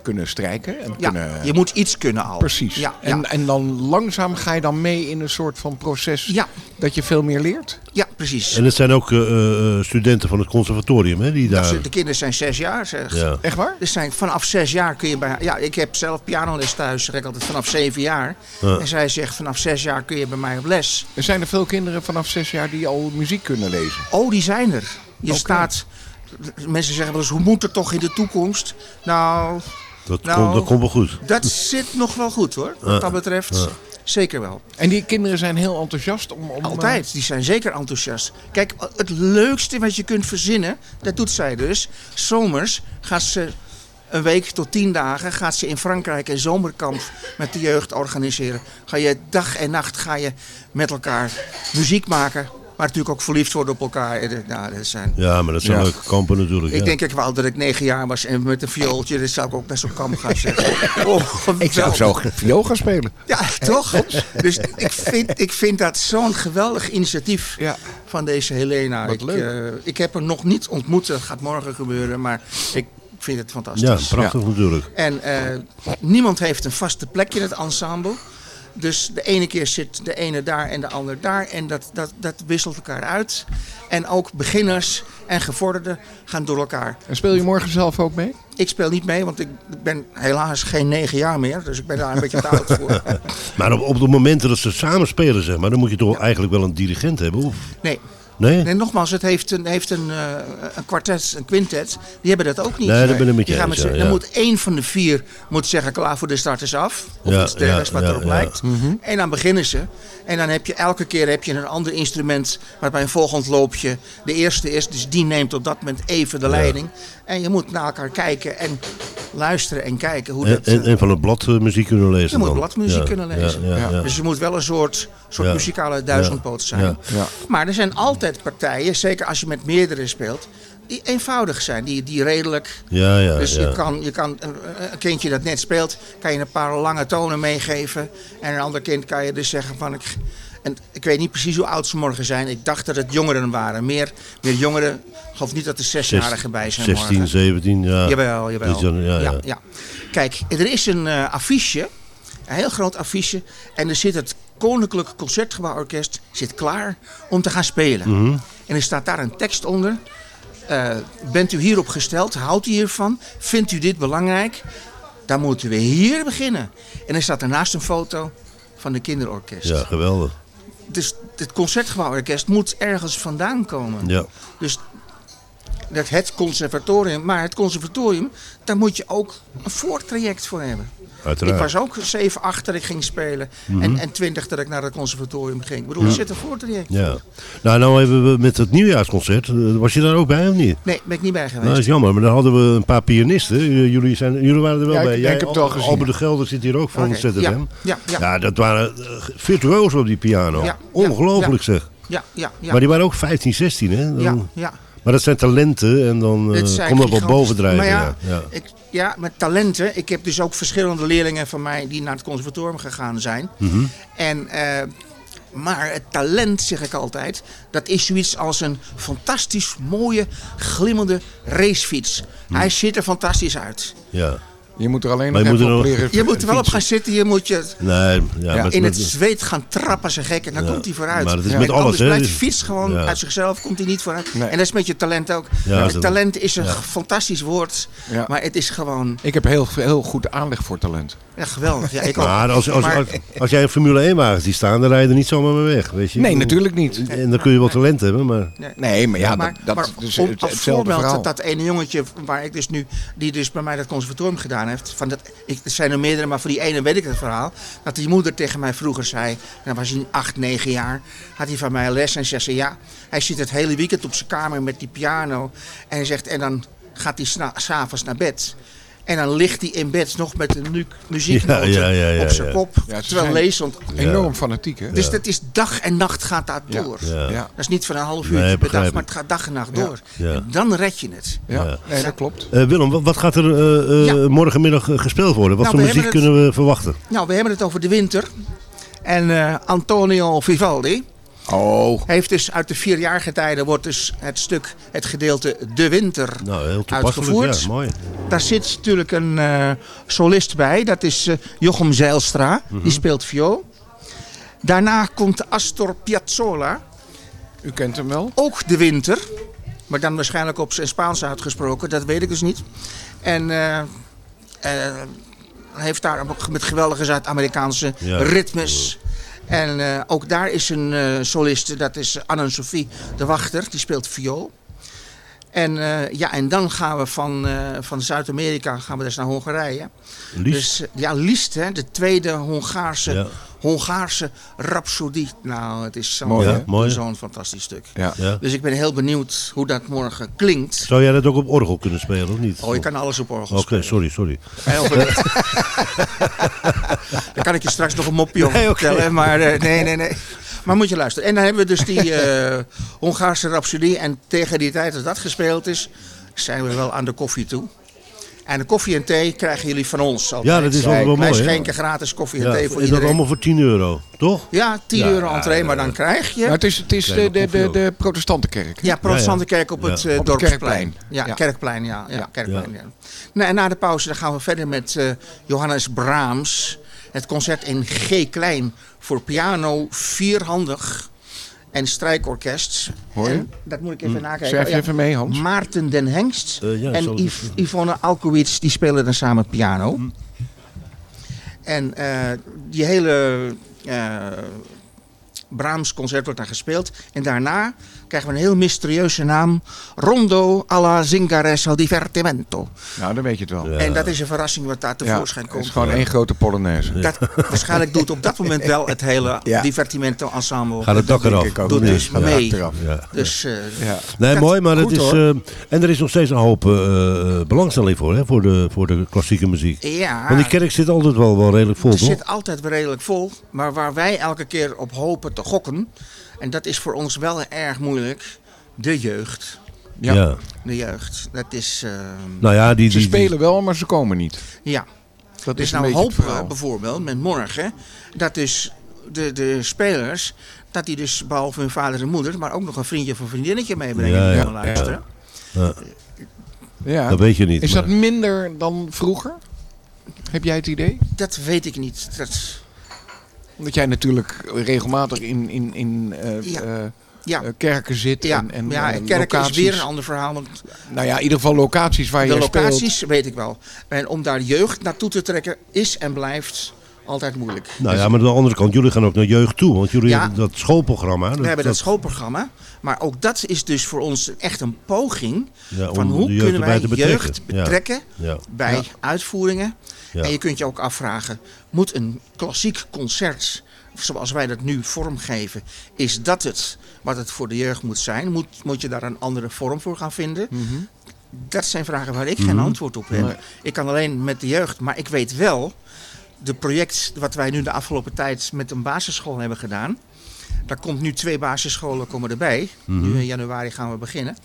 Speaker 4: kunnen strijken. En
Speaker 11: Ja,
Speaker 4: kunnen,
Speaker 11: je moet iets kunnen al.
Speaker 4: Precies.
Speaker 11: Ja,
Speaker 4: en, en dan langzaam ga je dan mee in een soort van proces dat je veel meer leert.
Speaker 11: ja precies.
Speaker 5: En het zijn ook eh, eh, studenten van het conservatorium, hè? Die daar...
Speaker 11: de kinderen zijn zes jaar, zeg.
Speaker 5: Ja.
Speaker 4: Echt waar?
Speaker 11: Dus zijn, vanaf zes jaar kun je bij Ja, ik heb zelf pianoles thuis, zeg ik altijd vanaf zeven jaar.
Speaker 5: Ja.
Speaker 11: En zij zegt vanaf zes jaar kun je bij mij op les.
Speaker 4: Er zijn er veel kinderen vanaf zes jaar die al muziek kunnen lezen.
Speaker 11: Oh, die zijn er. Je staat. Mensen zeggen wel eens, hoe moet het toch in de toekomst? Nou,
Speaker 5: Dat,
Speaker 11: Nou,
Speaker 5: komt, dat komt wel goed.
Speaker 11: dat zit nog wel goed hoor. Wat
Speaker 5: Ja.
Speaker 11: dat betreft,
Speaker 5: Ja.
Speaker 11: Zeker wel.
Speaker 4: En die kinderen zijn heel enthousiast om... om
Speaker 11: Altijd, die zijn zeker enthousiast. Kijk, het leukste wat je kunt verzinnen, dat doet zij dus. Zomers gaat ze een week tot tien dagen gaat ze in Frankrijk een zomerkamp met de jeugd organiseren. Ga je dag en nacht ga je met elkaar muziek maken. Maar natuurlijk ook verliefd worden op elkaar. En, eh, Nou, dat zijn...
Speaker 5: Ja, maar dat zijn
Speaker 4: Ja.
Speaker 5: leuke kampen natuurlijk.
Speaker 11: Ik
Speaker 5: ja.
Speaker 11: denk ik wel dat ik negen jaar was en met een viooltje, dat zou ik ook best op kamp gaan zeggen. Oh,
Speaker 4: Ik zou zo viool gaan spelen.
Speaker 11: Ja, toch? Dus ik vind, ik vind dat zo'n geweldig initiatief
Speaker 4: Ja.
Speaker 11: van deze Helena.
Speaker 4: Wat
Speaker 11: ik,
Speaker 4: leuk.
Speaker 11: eh, ik heb haar nog niet ontmoet, dat gaat morgen gebeuren, maar ik vind het
Speaker 5: Ja,
Speaker 11: fantastisch.
Speaker 5: prachtig natuurlijk.
Speaker 11: En eh, niemand heeft een vaste plek in het ensemble. Dus de ene keer zit de ene daar en de ander daar. En dat, dat, dat wisselt elkaar uit. En ook beginners en gevorderden gaan door elkaar.
Speaker 4: En speel je morgen zelf ook mee?
Speaker 11: Ik speel niet mee, want ik ben helaas geen negen jaar meer. Dus ik ben daar een beetje te oud voor.
Speaker 5: Maar op, op de momenten dat ze samen spelen, zeg maar, dan moet je toch eigenlijk wel een dirigent hebben? Of?
Speaker 11: Nee,
Speaker 5: Nee?
Speaker 11: Nee, nogmaals, het heeft een, heeft een, eh, een kwartet, een quintet. Die hebben dat ook niet.
Speaker 5: Nee, dat ben ik met je
Speaker 11: z'n-
Speaker 5: ja,
Speaker 11: Dan
Speaker 5: ja.
Speaker 11: moet één van de vier moet zeggen, klaar voor de start is af. Of
Speaker 5: Ja,
Speaker 11: iets dergelijks
Speaker 5: ja,
Speaker 11: wat
Speaker 5: ja,
Speaker 11: erop
Speaker 5: ja.
Speaker 11: lijkt.
Speaker 4: Mhm.
Speaker 11: En dan beginnen ze. En dan heb je elke keer heb je een ander instrument waarbij een volgend loopje de eerste is. Dus die neemt op dat moment even de leiding. En je moet naar elkaar kijken en luisteren en kijken hoe
Speaker 5: En,
Speaker 11: dat...
Speaker 5: en, en van het blad eh, muziek kunnen lezen
Speaker 11: je moet bladmuziek
Speaker 5: Ja,
Speaker 11: kunnen lezen.
Speaker 5: Ja, ja, ja.
Speaker 11: Dus je moet wel een soort, soort
Speaker 5: Ja.
Speaker 11: muzikale duizendpoot zijn.
Speaker 5: Ja.
Speaker 4: Ja.
Speaker 11: Maar er zijn altijd partijen, zeker als je met meerdere speelt, die eenvoudig zijn. Die, die redelijk...
Speaker 5: Ja, ja,
Speaker 11: dus
Speaker 5: ja.
Speaker 11: je kan, je kan een, kindje dat net speelt, kan je een paar lange tonen meegeven. En een ander kind kan je dus zeggen van... Ik, en ik weet niet precies hoe oud ze morgen zijn. Ik dacht dat het jongeren waren. Meer, meer jongeren. Ik geloof niet dat er zesjarigen bij zijn
Speaker 5: 16,
Speaker 11: morgen.
Speaker 5: 17, ja.
Speaker 11: Jawel, jawel.
Speaker 5: Dan- ja, ja.
Speaker 11: ja. Kijk, er is een eh, affiche, een heel groot affiche. En er zit het Koninklijk Concertgebouworkest zit klaar om te gaan spelen.
Speaker 5: Mhm.
Speaker 11: En er staat daar een tekst onder. Eh, bent u hierop gesteld? Houdt u hiervan? Vindt u dit belangrijk? Dan moeten we hier beginnen. En er staat daarnaast een foto van de kinderorkest.
Speaker 5: Ja, geweldig.
Speaker 11: Dus het Concertgebouworkest moet ergens vandaan komen.
Speaker 5: Ja.
Speaker 11: Dus dat het conservatorium, maar het conservatorium, daar moet je ook een voortraject voor hebben.
Speaker 5: Uiteraard.
Speaker 11: Ik was ook 7, 8 dat ik ging spelen
Speaker 5: Mhm.
Speaker 11: en, en 20 dat ik naar het conservatorium ging. Ik bedoel,
Speaker 5: Ja.
Speaker 11: er zit voortraject.
Speaker 5: Ja. Nou, nou hebben we met het nieuwjaarsconcert, eh, was je daar ook bij of niet?
Speaker 11: Nee, ben ik niet bij geweest.
Speaker 5: Nou, dat is jammer, maar dan hadden we een paar pianisten. Jullie, zijn, jullie waren er wel
Speaker 4: Ja, ik-
Speaker 5: bij.
Speaker 4: ik heb het al gezien.
Speaker 5: Albert de Gelder zit hier ook van
Speaker 11: Oké,
Speaker 5: ZFM.
Speaker 11: ja, ja, ja.
Speaker 5: dat waren eh, virtuozen op die piano.
Speaker 11: Ja, ja,
Speaker 5: Ongelooflijk
Speaker 11: ja.
Speaker 5: zeg.
Speaker 11: Ja, ja, ja.
Speaker 5: Maar die waren ook 15, 16 hè? Dan-
Speaker 11: Ja, ja.
Speaker 5: Maar dat zijn talenten en dan eh,
Speaker 11: zijn
Speaker 5: komt dat wel
Speaker 11: gigantisch-
Speaker 5: bovendrijven.
Speaker 11: Maar
Speaker 5: ja,
Speaker 11: ja,
Speaker 5: ja.
Speaker 11: Ik, ja, met talenten. Ik heb dus ook verschillende leerlingen van mij die naar het conservatorium gegaan zijn.
Speaker 5: Mhm.
Speaker 11: En, eh, maar het talent, zeg ik altijd, dat is zoiets als een fantastisch mooie, glimmende racefiets.
Speaker 5: Hm.
Speaker 11: Hij ziet er fantastisch uit.
Speaker 5: ja.
Speaker 4: Je moet er alleen
Speaker 5: Maar
Speaker 4: nog
Speaker 5: je
Speaker 4: even
Speaker 5: moet
Speaker 4: op
Speaker 5: er
Speaker 4: leren
Speaker 11: Je moet er wel op gaan zitten, je moet je
Speaker 5: Nee, ja,
Speaker 11: in het zweet gaan trappen als een gek en dan
Speaker 5: Ja,
Speaker 11: komt hij vooruit.
Speaker 5: maar dat is met alles,
Speaker 11: blijft de fiets gewoon
Speaker 5: Ja.
Speaker 11: uit zichzelf, komt hij niet vooruit.
Speaker 4: Nee.
Speaker 11: En dat is met je talent ook. Het talent is een
Speaker 5: ja.
Speaker 11: fantastisch woord,
Speaker 4: Ja.
Speaker 11: maar het is gewoon
Speaker 4: Ik heb heel, heel goed aanleg voor talent.
Speaker 11: ja, geweldig. Ja, ik ook.
Speaker 5: Maar als, als,
Speaker 11: Maar-
Speaker 5: als, als jij een Formule 1 wagen ziet staan, dan rij je er niet zomaar mee weg. Weet je?
Speaker 4: Nee, natuurlijk niet.
Speaker 5: En dan kun je wel talent hebben, maar...
Speaker 4: Nee, maar ja,
Speaker 11: maar,
Speaker 4: dat,
Speaker 11: maar
Speaker 4: is
Speaker 11: om-
Speaker 4: hetzelfde
Speaker 11: voorbeeld
Speaker 4: verhaal.
Speaker 11: dat, dat ene jongetje waar ik dus nu, die dus bij mij dat conservatorium gedaan van dat, ik, er zijn er meerdere, maar voor die ene weet ik het verhaal, dat die moeder tegen mij vroeger zei, en dan was hij 8, 9 jaar, had hij van mij les en zei ze ja, hij zit het hele weekend op zijn kamer met die piano. En zegt, en dan gaat hij s'avonds naar bed. En dan ligt hij in bed nog met een nu- muzieknoten
Speaker 5: Ja, ja, ja, ja,
Speaker 11: op zijn
Speaker 5: ja.
Speaker 11: kop. Terwijl lezend.
Speaker 4: Enorm fanatiek, hè?
Speaker 11: Dus dat is dag en nacht gaat dat
Speaker 4: Ja.
Speaker 11: door.
Speaker 5: Ja.
Speaker 4: Ja.
Speaker 11: Dat is niet van een half
Speaker 5: Nee,
Speaker 11: uurtje per dag, maar het gaat dag en nacht
Speaker 4: Ja.
Speaker 11: door.
Speaker 5: Ja.
Speaker 11: En dan red je het.
Speaker 4: Ja, nee, dat klopt.
Speaker 5: Eh, Willem, wat, gaat er eh, eh,
Speaker 11: Ja.
Speaker 5: morgenmiddag gespeeld worden? Wat
Speaker 11: Nou,
Speaker 5: voor muziek kunnen we verwachten?
Speaker 11: Nou, we hebben het over de winter. En eh, Antonio Vivaldi
Speaker 4: Oh,
Speaker 11: heeft dus uit de vierjarige tijden wordt dus het stuk, het gedeelte De Winter
Speaker 5: Nou, heel
Speaker 11: uitgevoerd.
Speaker 5: Ja, mooi.
Speaker 11: Daar zit natuurlijk een eh, solist bij, dat is eh, Jochem Zeilstra,
Speaker 5: Mhm.
Speaker 11: die speelt viool. Daarna komt Astor Piazzolla,
Speaker 4: u kent hem wel?
Speaker 11: ook De Winter. Maar dan waarschijnlijk op zijn Spaans uitgesproken, dat weet ik dus niet. En hij heeft daar ook met geweldige Zuid-Amerikaanse
Speaker 5: Ja.
Speaker 11: ritmes. En eh, ook daar is een eh, soliste, dat is Anne-Sophie de Wachter, die speelt viool. En, eh, ja, en dan gaan we van, eh, van Zuid-Amerika gaan we dus naar Hongarije. Dus eh, ja, Liszt, hè, de tweede Hongaarse,
Speaker 5: Ja.
Speaker 11: Hongaarse rhapsodie. Nou, het is zo'n fantastisch stuk.
Speaker 4: Ja.
Speaker 5: Ja.
Speaker 11: Dus ik ben heel benieuwd hoe dat morgen klinkt.
Speaker 5: Zou jij dat ook op orgel kunnen spelen, of niet?
Speaker 11: Oh, je kan alles op orgel
Speaker 5: Oké,
Speaker 11: spelen.
Speaker 5: sorry, sorry.
Speaker 11: Heel goed. Dan kan ik je straks nog een mopje over
Speaker 5: Nee, oké.
Speaker 11: vertellen. Maar eh, nee, nee, nee. Maar moet je luisteren. En dan hebben we dus die eh, Hongaarse Rhapsodie. En tegen die tijd dat dat gespeeld is, zijn we wel aan de koffie toe. En de koffie en thee krijgen jullie van ons. Altijd.
Speaker 5: Ja, dat is altijd wel
Speaker 11: Wij
Speaker 5: mooi, hè?
Speaker 11: schenken gratis koffie en
Speaker 5: Ja,
Speaker 11: thee voor
Speaker 5: en dat
Speaker 11: iedereen.
Speaker 5: allemaal voor 10 euro, toch?
Speaker 11: Ja, 10
Speaker 5: Ja,
Speaker 11: euro
Speaker 5: ja,
Speaker 11: entree, maar dan krijg je...
Speaker 4: Maar het is, het is de, de, de, protestantenkerk.
Speaker 11: Ja, protestantenkerk op
Speaker 5: Ja.
Speaker 11: het
Speaker 4: Op het
Speaker 11: dorpsplein.
Speaker 4: Kerkplein.
Speaker 11: Ja,
Speaker 4: Ja.
Speaker 11: Kerkplein, ja. ja,
Speaker 4: Ja.
Speaker 11: Kerkplein, ja. Nou, en na de pauze dan gaan we verder met eh, Johannes Brahms. Het concert in G-klein voor piano, vierhandig en strijkorkest.
Speaker 4: Hoor je?
Speaker 11: En, dat moet ik even nakijken.
Speaker 4: Schrijf
Speaker 11: Oh, ja.
Speaker 4: even mee, Hans?
Speaker 11: Maarten den Hengst
Speaker 5: Eh, ja,
Speaker 11: en Yv- Yvonne Alkowitz, die spelen dan samen piano. En eh, die hele eh Brahms concert wordt daar gespeeld. En daarna krijgen we een heel mysterieuze naam. Rondo alla Zingares al divertimento.
Speaker 4: Nou, dan weet je het wel.
Speaker 11: En dat is een verrassing wat daar tevoorschijn
Speaker 4: het
Speaker 11: komt.
Speaker 4: is gewoon één grote Polonaise.
Speaker 11: Dat, waarschijnlijk doet op dat moment wel het hele
Speaker 4: Ja.
Speaker 11: divertimento ensemble.
Speaker 5: Gaat het dak
Speaker 4: denk
Speaker 5: eraf.
Speaker 11: Doet dus
Speaker 4: gaat het
Speaker 11: mee.
Speaker 4: dak eraf.
Speaker 5: Ja.
Speaker 11: Dus eh,
Speaker 4: Ja.
Speaker 5: Nee, mooi, maar het is. eh, en er is nog steeds een hoop eh, eh, belangstelling voor, hè, voor, de, voor de klassieke muziek.
Speaker 11: ja,
Speaker 5: Want die kerk zit altijd wel, wel redelijk vol,
Speaker 11: het
Speaker 5: toch?
Speaker 11: zit altijd weer redelijk vol. Maar waar wij elke keer op hopen te gokken, en dat is voor ons wel erg moeilijk, de jeugd.
Speaker 4: Ja.
Speaker 11: De jeugd. Dat is. eh,
Speaker 5: Nou ja, die,
Speaker 4: Ze
Speaker 5: die,
Speaker 4: spelen wel, maar ze komen niet.
Speaker 11: ja.
Speaker 4: Dat
Speaker 11: Dus
Speaker 4: is
Speaker 11: nou hopen we bijvoorbeeld met morgen dat dus de, de spelers, dat die dus behalve hun vader en moeder, maar ook nog een vriendje of een vriendinnetje meebrengen
Speaker 5: Ja,
Speaker 11: die
Speaker 5: ja,
Speaker 11: luisteren.
Speaker 5: Ja,
Speaker 4: Ja.
Speaker 5: dat weet je niet.
Speaker 4: Is
Speaker 5: maar-
Speaker 4: dat minder dan vroeger? Heb jij het idee?
Speaker 11: Dat weet ik niet. Dat,
Speaker 4: Omdat jij natuurlijk regelmatig in, in, in eh,
Speaker 11: Ja.
Speaker 4: eh,
Speaker 11: ja.
Speaker 4: eh, kerken zit.
Speaker 11: Ja,
Speaker 4: en, en
Speaker 11: ja
Speaker 4: eh,
Speaker 11: en kerk is
Speaker 4: locaties.
Speaker 11: weer een ander verhaal. Want
Speaker 4: Nou ja, in ieder geval locaties waar
Speaker 11: de
Speaker 4: je
Speaker 11: locaties
Speaker 4: speelt.
Speaker 11: weet ik wel. En om daar jeugd naartoe te trekken is en blijft altijd moeilijk.
Speaker 5: Nou ja, maar aan de andere kant, jullie gaan ook naar jeugd toe. Want jullie
Speaker 11: Ja.
Speaker 5: hebben dat schoolprogramma.
Speaker 11: We hebben dat schoolprogramma. Maar ook dat is dus voor ons echt een poging.
Speaker 5: Ja,
Speaker 11: van
Speaker 5: de
Speaker 11: hoe kunnen wij
Speaker 5: betrekken.
Speaker 11: jeugd betrekken
Speaker 5: Ja.
Speaker 11: bij
Speaker 4: Ja.
Speaker 11: uitvoeringen.
Speaker 5: Ja.
Speaker 11: En je kunt je ook afvragen, moet een klassiek concert, zoals wij dat nu vormgeven, is dat het wat het voor de jeugd moet zijn? Moet, moet je daar een andere vorm voor gaan vinden?
Speaker 4: Mhm.
Speaker 11: Dat zijn vragen waar ik geen antwoord op heb.
Speaker 4: Nee.
Speaker 11: Ik kan alleen met de jeugd, maar ik weet wel, de project wat wij nu de afgelopen tijd met een basisschool hebben gedaan. Daar komt nu twee basisscholen komen erbij.
Speaker 5: Mhm.
Speaker 11: Nu in januari gaan we beginnen.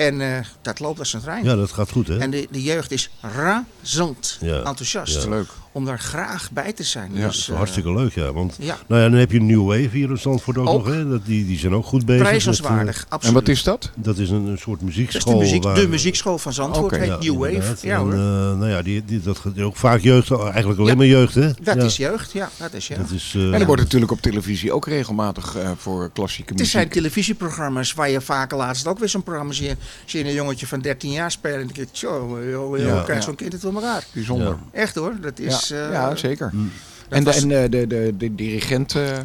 Speaker 11: En eh, dat loopt als een trein.
Speaker 5: Ja, dat gaat goed, hè?
Speaker 11: En de, de jeugd is razend
Speaker 5: Ja.
Speaker 11: enthousiast
Speaker 5: Ja.
Speaker 4: Leuk.
Speaker 11: Om daar graag bij te zijn.
Speaker 4: Ja,
Speaker 11: dus, eh,
Speaker 5: Hartstikke leuk, ja. Want
Speaker 11: ja,
Speaker 5: nou ja, dan heb je New Wave hier in Zandvoort ook,
Speaker 11: Ook.
Speaker 5: nog, hè? Dat, die, die zijn ook goed bezig. met,
Speaker 11: prijzenswaardig,
Speaker 5: eh,
Speaker 4: En
Speaker 11: absoluut.
Speaker 4: wat is dat?
Speaker 5: dat is een, een soort
Speaker 11: Dat is
Speaker 5: muziekschool.
Speaker 11: de, muziek,
Speaker 5: waar-
Speaker 11: de muziekschool van Zandvoort,
Speaker 4: Oké.
Speaker 11: heet
Speaker 5: Ja,
Speaker 11: New Wave. Ja,
Speaker 5: En,
Speaker 11: hoor.
Speaker 5: eh, nou ja, die, die, dat gaat ook vaak jeugd, eigenlijk alleen
Speaker 11: Ja.
Speaker 5: maar jeugd, hè?
Speaker 11: dat
Speaker 5: Ja.
Speaker 11: is jeugd, ja, dat is jeugd.
Speaker 5: Dat is, eh,
Speaker 4: En er wordt natuurlijk op televisie ook regelmatig eh, voor klassieke
Speaker 11: Het
Speaker 4: muziek.
Speaker 11: zijn televisieprogramma's waar je vaak laatst ook weer zo'n programma zie je, zie je een jongetje van 13 jaar spelen. En dan denk je, joh, joh,
Speaker 4: Ja.
Speaker 11: krijgt
Speaker 4: Ja.
Speaker 11: zo'n kind het voor elkaar.
Speaker 4: Bijzonder.
Speaker 5: Ja.
Speaker 11: Echt hoor, dat is...
Speaker 4: ja,
Speaker 11: eh,
Speaker 4: ja, zeker.
Speaker 5: Mm.
Speaker 4: En, de,
Speaker 11: was-
Speaker 4: en eh, de, de, de dirigent eh,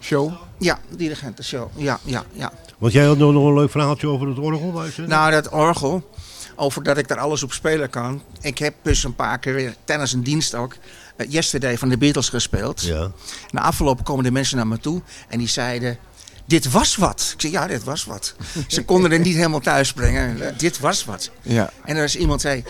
Speaker 4: show?
Speaker 11: Ja, dirigentenshow. Ja, ja, ja.
Speaker 5: Want jij had nog, nog een leuk verhaaltje over het orgel?
Speaker 11: Nou, dat orgel, over dat ik daar alles op spelen kan. Ik heb dus een paar keer weer tijdens een dienst ook eh, Yesterday van de Beatles gespeeld.
Speaker 5: Ja.
Speaker 11: Na afloop komen de mensen naar me toe en die zeiden... Dit was wat. Ik zei, ja, dit was wat. Ze konden het niet helemaal thuis brengen. Dit was wat.
Speaker 4: Ja.
Speaker 11: En er was iemand die zei,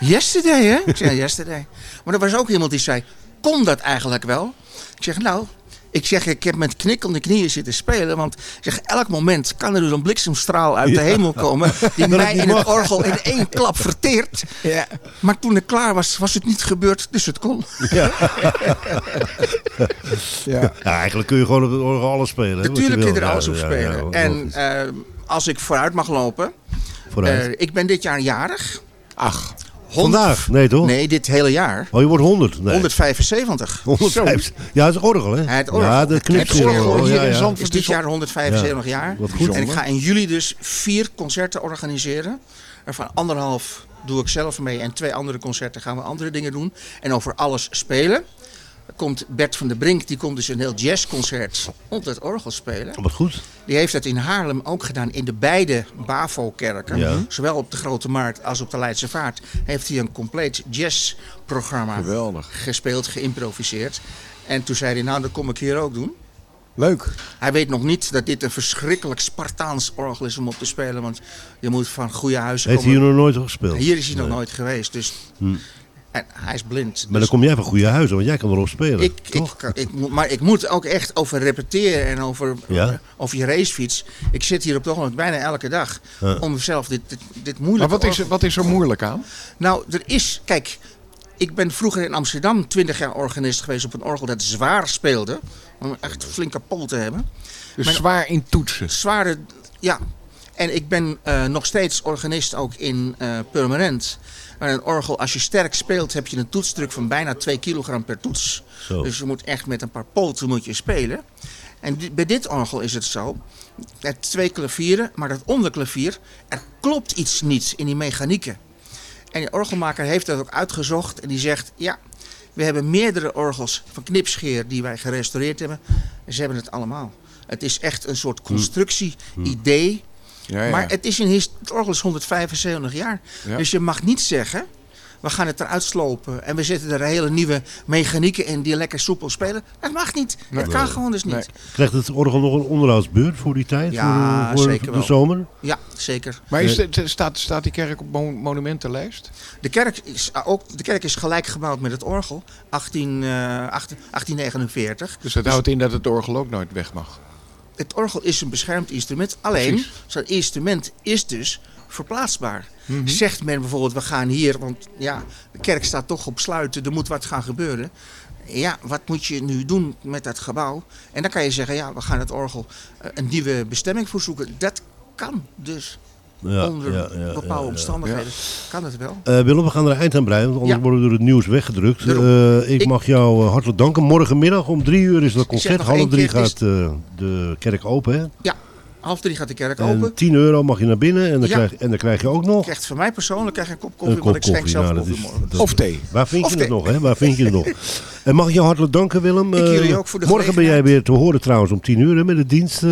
Speaker 11: yesterday hè? Ik zei, ja, yesterday. Maar er was ook iemand die zei, kon dat eigenlijk wel? Ik zeg, nou, ik zeg, ik heb met knikkende knieën zitten spelen. Want ik zeg, elk moment kan er dus een bliksemstraal uit de hemel komen. Die mij in het orgel in één klap verteert.
Speaker 4: Ja.
Speaker 11: Maar toen ik klaar was, was het niet gebeurd. Dus het kon.
Speaker 4: Ja.
Speaker 5: Ja, eigenlijk kun je gewoon op het orgel alles spelen.
Speaker 11: Natuurlijk kun je er alles op spelen. en eh, als ik vooruit mag lopen.
Speaker 5: Vooruit.
Speaker 11: eh, ik ben dit jaar jarig.
Speaker 4: Ach,
Speaker 5: Vandaag? Nee, toch?
Speaker 11: Nee, dit hele jaar.
Speaker 5: Oh, je wordt 100? Nee.
Speaker 11: 175.
Speaker 5: 150. Ja, het is orgel, hè?
Speaker 11: Het orgel.
Speaker 5: Ja, de
Speaker 11: Het
Speaker 4: orgel hier
Speaker 5: ja,
Speaker 4: in. Zandvoort.
Speaker 11: is dit jaar 175 jaar.
Speaker 5: Wat goed.
Speaker 11: En ik ga in juli dus vier concerten organiseren. Waarvan anderhalf doe ik zelf mee en twee andere concerten gaan we andere dingen doen. En over alles spelen. Komt Bert van der Brink, die komt dus een heel jazzconcert op het orgel spelen.
Speaker 5: Wat goed.
Speaker 11: Die heeft dat in Haarlem ook gedaan in de beide BAVO-kerken.
Speaker 5: Ja.
Speaker 11: Zowel op de Grote Markt als op de Leidse Vaart heeft hij een compleet jazzprogramma
Speaker 4: geweldig.
Speaker 11: gespeeld, geïmproviseerd. En toen zei hij, nou dat kom ik hier ook doen.
Speaker 4: Leuk.
Speaker 11: Hij weet nog niet dat dit een verschrikkelijk Spartaans orgel is om op te spelen. Want je moet van goede huizen
Speaker 5: Heeft hij
Speaker 11: komen.
Speaker 5: hier nog nooit gespeeld?
Speaker 11: Hier is hij nog nooit geweest. Dus...
Speaker 5: Hm.
Speaker 11: En hij is blind.
Speaker 5: Maar dan
Speaker 11: dus
Speaker 5: kom jij van goede huizen, want jij kan erop spelen.
Speaker 11: ik, ik,
Speaker 5: toch?
Speaker 11: kan- ik, moet- maar ik moet ook echt over repeteren en over,
Speaker 5: Ja.
Speaker 11: over je racefiets. Ik zit hier op het ogenblik bijna elke dag
Speaker 5: Ja.
Speaker 11: om zelf dit, dit, dit
Speaker 4: Maar
Speaker 11: moeilijke
Speaker 4: wat is, er- wat is er moeilijk aan?
Speaker 11: Nou, er is... Kijk, ik ben vroeger in Amsterdam 20 jaar organist geweest op een orgel dat zwaar speelde. Om echt flink kapot te hebben.
Speaker 4: Dus
Speaker 11: Mijn-
Speaker 4: zwaar in toetsen.
Speaker 11: zware, ja. En ik ben eh, nog steeds organist ook in eh, Permanent. Maar een orgel, als je sterk speelt, heb je een toetsdruk van bijna 2 kilogram per toets.
Speaker 5: Zo.
Speaker 11: Dus je moet echt met een paar poten moet je spelen. En bij dit orgel is het zo. Het twee klavieren, maar dat onderklavier, er klopt iets niet in die mechanieken. En de orgelmaker heeft dat ook uitgezocht en die zegt, ja, we hebben meerdere orgels van Knipscheer die wij gerestaureerd hebben. En ze hebben het allemaal. Het is echt een soort constructie, idee.
Speaker 4: Ja, ja.
Speaker 11: Maar het, is een his- het orgel is 175 jaar.
Speaker 4: Ja.
Speaker 11: Dus je mag niet zeggen, we gaan het eruit slopen en we zetten er hele nieuwe mechanieken in die lekker soepel spelen. Dat mag niet.
Speaker 4: Nee.
Speaker 11: Dat kan gewoon dus niet.
Speaker 4: Nee.
Speaker 5: Krijgt het orgel nog een onderhoudsbeurt voor die tijd?
Speaker 11: Ja,
Speaker 5: voor, voor
Speaker 11: zeker
Speaker 5: de
Speaker 11: wel.
Speaker 5: zomer?
Speaker 11: Ja, zeker.
Speaker 4: Maar is het, staat, staat die kerk op mon- monumentenlijst?
Speaker 11: De kerk is, ah, ook, de kerk is gelijk gebouwd met het orgel, 18, eh, 18 1849.
Speaker 4: Dus dat houdt in dat het orgel ook nooit weg mag.
Speaker 11: Het orgel is een beschermd instrument. Alleen, zo'n instrument is dus verplaatsbaar.
Speaker 4: Mhm.
Speaker 11: Zegt men bijvoorbeeld, we gaan hier, want ja, de kerk staat toch op sluiten, er moet wat gaan gebeuren. Ja, wat moet je nu doen met dat gebouw? En dan kan je zeggen, ja, we gaan het orgel eh, een nieuwe bestemming voorzoeken. Dat kan dus.
Speaker 5: Ja,
Speaker 11: Onder
Speaker 5: ja,
Speaker 11: bepaalde omstandigheden kan het wel.
Speaker 5: Eh, Willem, we gaan er eind aan breien, want anders worden we door het nieuws weggedrukt. Eh, ik,
Speaker 11: Ik-
Speaker 5: mag jou eh, hartelijk danken. Morgenmiddag om drie uur is dat concert. Half drie
Speaker 11: is-
Speaker 5: gaat de kerk open. Hè?
Speaker 11: Ja, half drie gaat de kerk
Speaker 5: En
Speaker 11: open.
Speaker 5: 10 euro mag je naar binnen en dan,
Speaker 11: Ja.
Speaker 5: krijg, en dan krijg je ook nog
Speaker 11: krijgt van mij persoonlijk krijg je een kop
Speaker 5: een
Speaker 11: koffie,
Speaker 5: kop
Speaker 11: want ik schenk zelf
Speaker 5: Nou, dat
Speaker 11: koffie
Speaker 5: is-
Speaker 11: morgen.
Speaker 5: dat-
Speaker 4: Of thee.
Speaker 5: Waar vind
Speaker 11: Of
Speaker 5: je
Speaker 11: thee.
Speaker 5: het nog? Hè? Waar vind je het nog? En mag ik jou hartelijk danken, Willem.
Speaker 11: Ik
Speaker 5: Eh,
Speaker 11: jullie ook voor de
Speaker 5: Morgen ben jij weer te horen trouwens om 10 uur hè, met de dienst eh,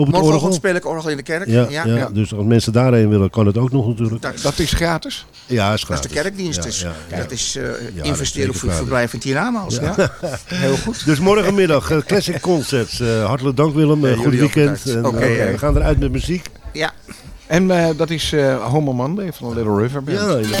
Speaker 5: op het orgel.
Speaker 11: speel ik orgel in de kerk.
Speaker 5: Ja,
Speaker 11: Ja,
Speaker 5: ja,
Speaker 11: ja.
Speaker 5: dus als mensen daarheen willen, kan het ook nog natuurlijk.
Speaker 11: Dat,
Speaker 4: Dat is gratis?
Speaker 5: Ja, is
Speaker 11: dat
Speaker 5: gratis.
Speaker 11: is de kerkdienst
Speaker 5: Ja,
Speaker 11: dus.
Speaker 5: ja, ja.
Speaker 11: Dat is eh,
Speaker 5: dat is
Speaker 11: investeren voor verblijf in Tirana's. Ja.
Speaker 4: Heel goed.
Speaker 5: Dus morgenmiddag, Classic Concerts. Eh, hartelijk dank Willem,
Speaker 11: Ja,
Speaker 5: goed weekend.
Speaker 11: Oké.
Speaker 5: We gaan eruit met muziek.
Speaker 11: ja.
Speaker 4: En eh, dat is eh Homo Monday van de Little River Band.
Speaker 5: Ja,